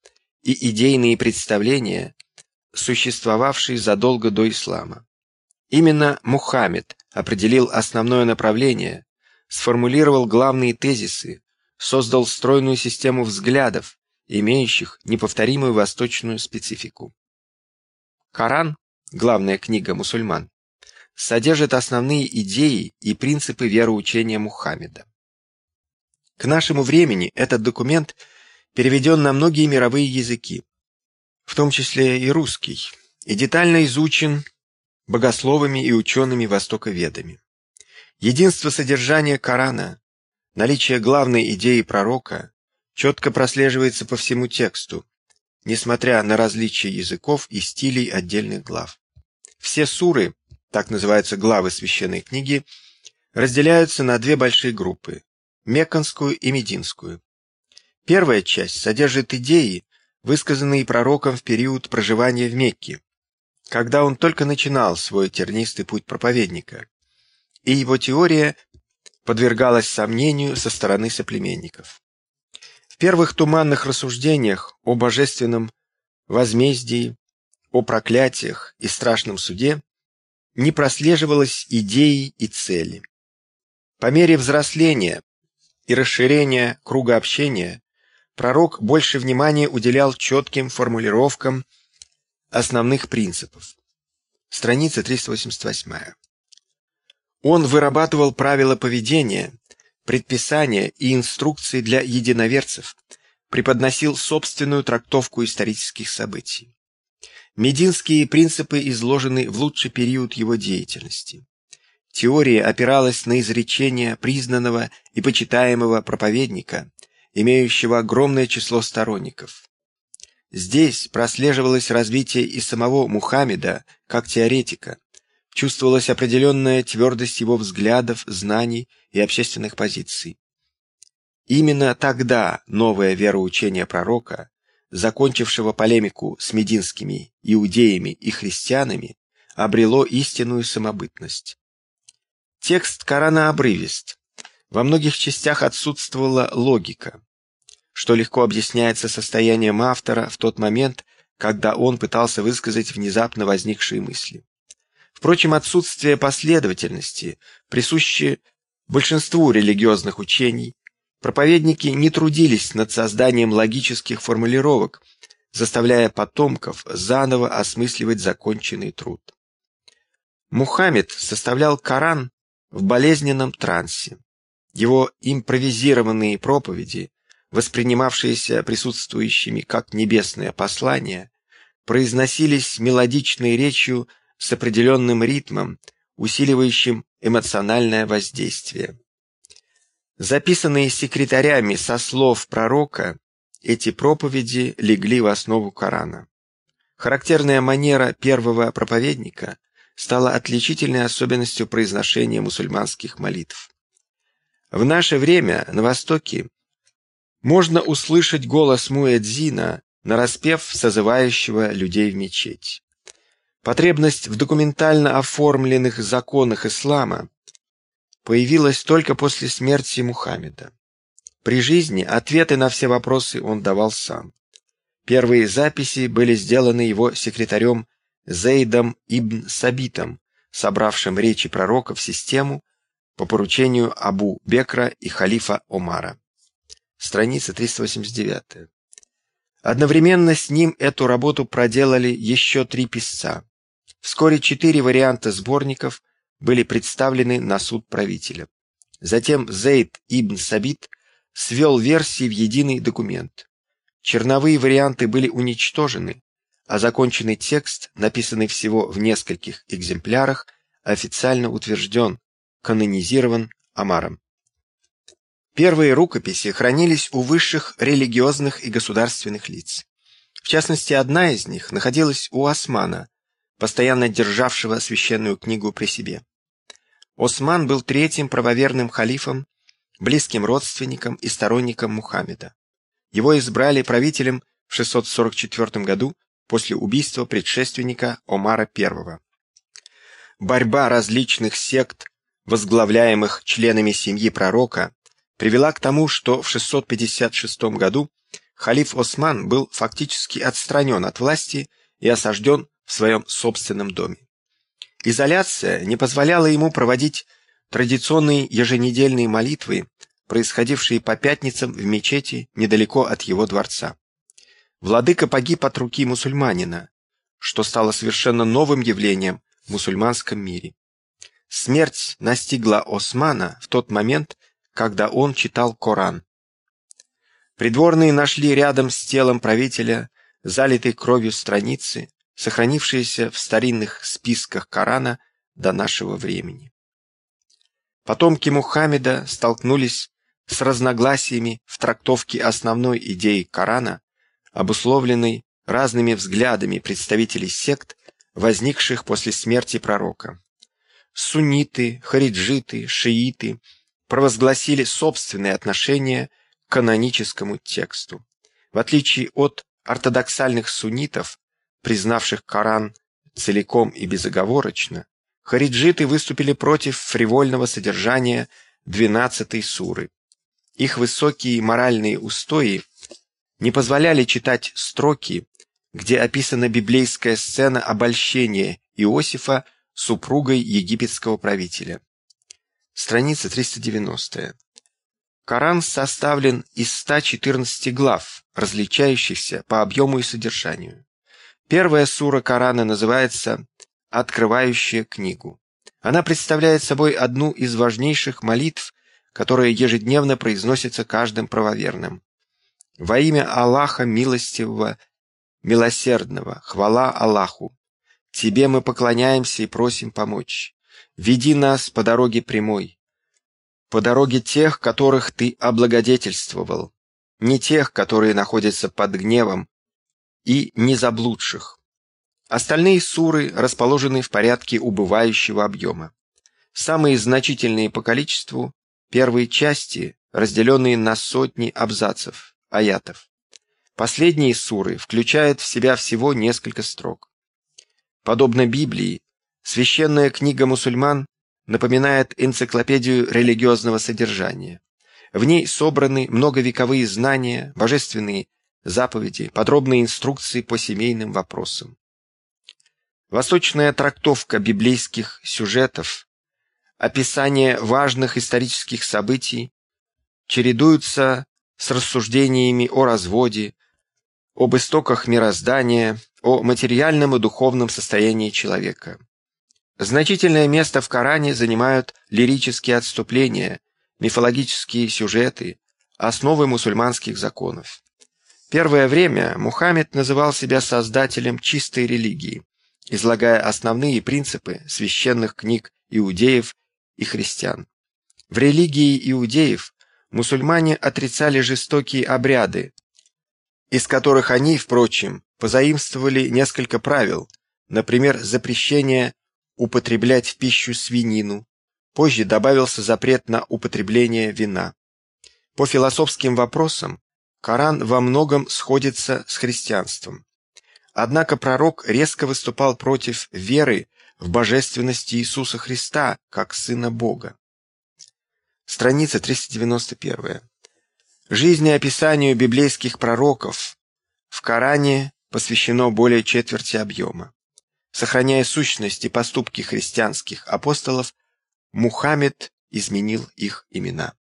и идейные представления, существовавшие задолго до ислама. Именно Мухаммед определил основное направление, сформулировал главные тезисы, создал стройную систему взглядов, имеющих неповторимую восточную специфику. Коран, главная книга мусульман, содержит основные идеи и принципы вероучения Мухаммеда. К нашему времени этот документ – переведен на многие мировые языки, в том числе и русский, и детально изучен богословами и учеными-востоковедами. Единство содержания Корана, наличие главной идеи пророка четко прослеживается по всему тексту, несмотря на различия языков и стилей отдельных глав. Все суры, так называются главы священной книги, разделяются на две большие группы – Мекканскую и Мединскую. Первая часть содержит идеи, высказанные пророком в период проживания в Мекке, когда он только начинал свой тернистый путь проповедника, и его теория подвергалась сомнению со стороны соплеменников. В первых туманных рассуждениях о божественном возмездии, о проклятиях и страшном суде не прослеживалось идеи и цели. По мере взросления и расширения круга общения пророк больше внимания уделял четким формулировкам основных принципов. Страница 388. Он вырабатывал правила поведения, предписания и инструкции для единоверцев, преподносил собственную трактовку исторических событий. Мединские принципы изложены в лучший период его деятельности. Теория опиралась на изречения признанного и почитаемого проповедника, имеющего огромное число сторонников. Здесь прослеживалось развитие и самого Мухаммеда как теоретика, чувствовалась определенная твердость его взглядов, знаний и общественных позиций. Именно тогда новое вероучение пророка, закончившего полемику с мединскими иудеями и христианами, обрело истинную самобытность. Текст Корана обрывист. Во многих частях отсутствовала логика, что легко объясняется состоянием автора в тот момент, когда он пытался высказать внезапно возникшие мысли. Впрочем, отсутствие последовательности присуще большинству религиозных учений. Проповедники не трудились над созданием логических формулировок, заставляя потомков заново осмысливать законченный труд. Мухаммед составлял Коран в болезненном трансе. Его импровизированные проповеди, воспринимавшиеся присутствующими как небесное послание, произносились мелодичной речью с определенным ритмом, усиливающим эмоциональное воздействие. Записанные секретарями со слов пророка, эти проповеди легли в основу Корана. Характерная манера первого проповедника стала отличительной особенностью произношения мусульманских молитв. В наше время на Востоке можно услышать голос муэдзина, нараспев созывающего людей в мечеть. Потребность в документально оформленных законах ислама появилась только после смерти Мухаммеда. При жизни ответы на все вопросы он давал сам. Первые записи были сделаны его секретарем Зейдом ибн Сабитом, собравшим речи пророка в систему по поручению Абу Бекра и халифа Омара. Страница 389. Одновременно с ним эту работу проделали еще три писца. Вскоре четыре варианта сборников были представлены на суд правителя. Затем Зейд ибн Сабит свел версии в единый документ. Черновые варианты были уничтожены, а законченный текст, написанный всего в нескольких экземплярах, официально утвержден, канонизирован Амаром. Первые рукописи хранились у высших религиозных и государственных лиц. В частности, одна из них находилась у Османа, постоянно державшего священную книгу при себе. Осман был третьим правоверным халифом, близким родственником и сторонником Мухаммеда. Его избрали правителем в 644 году после убийства предшественника Омара I. Борьба различных сект, возглавляемых членами семьи пророка, привела к тому, что в 656 году халиф Осман был фактически отстранен от власти и осажден в своем собственном доме. Изоляция не позволяла ему проводить традиционные еженедельные молитвы, происходившие по пятницам в мечети недалеко от его дворца. Владыка погиб от руки мусульманина, что стало совершенно новым явлением в мусульманском мире. Смерть настигла Османа в тот момент, когда он читал Коран. Придворные нашли рядом с телом правителя залитой кровью страницы, сохранившиеся в старинных списках Корана до нашего времени. Потомки Мухаммеда столкнулись с разногласиями в трактовке основной идеи Корана, обусловленной разными взглядами представителей сект, возникших после смерти пророка. Сунниты, хариджиты, шииты провозгласили собственные отношения к каноническому тексту. В отличие от ортодоксальных суннитов, признавших Коран целиком и безоговорочно, хариджиты выступили против фривольного содержания 12 суры. Их высокие моральные устои не позволяли читать строки, где описана библейская сцена обольщения Иосифа супругой египетского правителя. Страница 390. Коран составлен из 114 глав, различающихся по объему и содержанию. Первая сура Корана называется «Открывающая книгу». Она представляет собой одну из важнейших молитв, которая ежедневно произносится каждым правоверным. Во имя Аллаха Милостивого, Милосердного, хвала Аллаху. Тебе мы поклоняемся и просим помочь. Веди нас по дороге прямой, по дороге тех, которых ты облагодетельствовал, не тех, которые находятся под гневом, и не заблудших. Остальные суры расположены в порядке убывающего объема. Самые значительные по количеству – первые части, разделенные на сотни абзацев, аятов. Последние суры включают в себя всего несколько строк. Подобно Библии, священная книга мусульман напоминает энциклопедию религиозного содержания. В ней собраны многовековые знания, божественные заповеди, подробные инструкции по семейным вопросам. Восточная трактовка библейских сюжетов, описание важных исторических событий чередуются с рассуждениями о разводе, об истоках мироздания, о материальном и духовном состоянии человека. Значительное место в Коране занимают лирические отступления, мифологические сюжеты, основы мусульманских законов. Первое время Мухаммед называл себя создателем чистой религии, излагая основные принципы священных книг иудеев и христиан. В религии иудеев мусульмане отрицали жестокие обряды, из которых они, впрочем, позаимствовали несколько правил, например, запрещение употреблять в пищу свинину. Позже добавился запрет на употребление вина. По философским вопросам Коран во многом сходится с христианством. Однако пророк резко выступал против веры в божественность Иисуса Христа как Сына Бога. Страница 391. Жизнеописанию библейских пророков в Коране посвящено более четверти объема. Сохраняя сущность и поступки христианских апостолов, Мухаммед изменил их имена.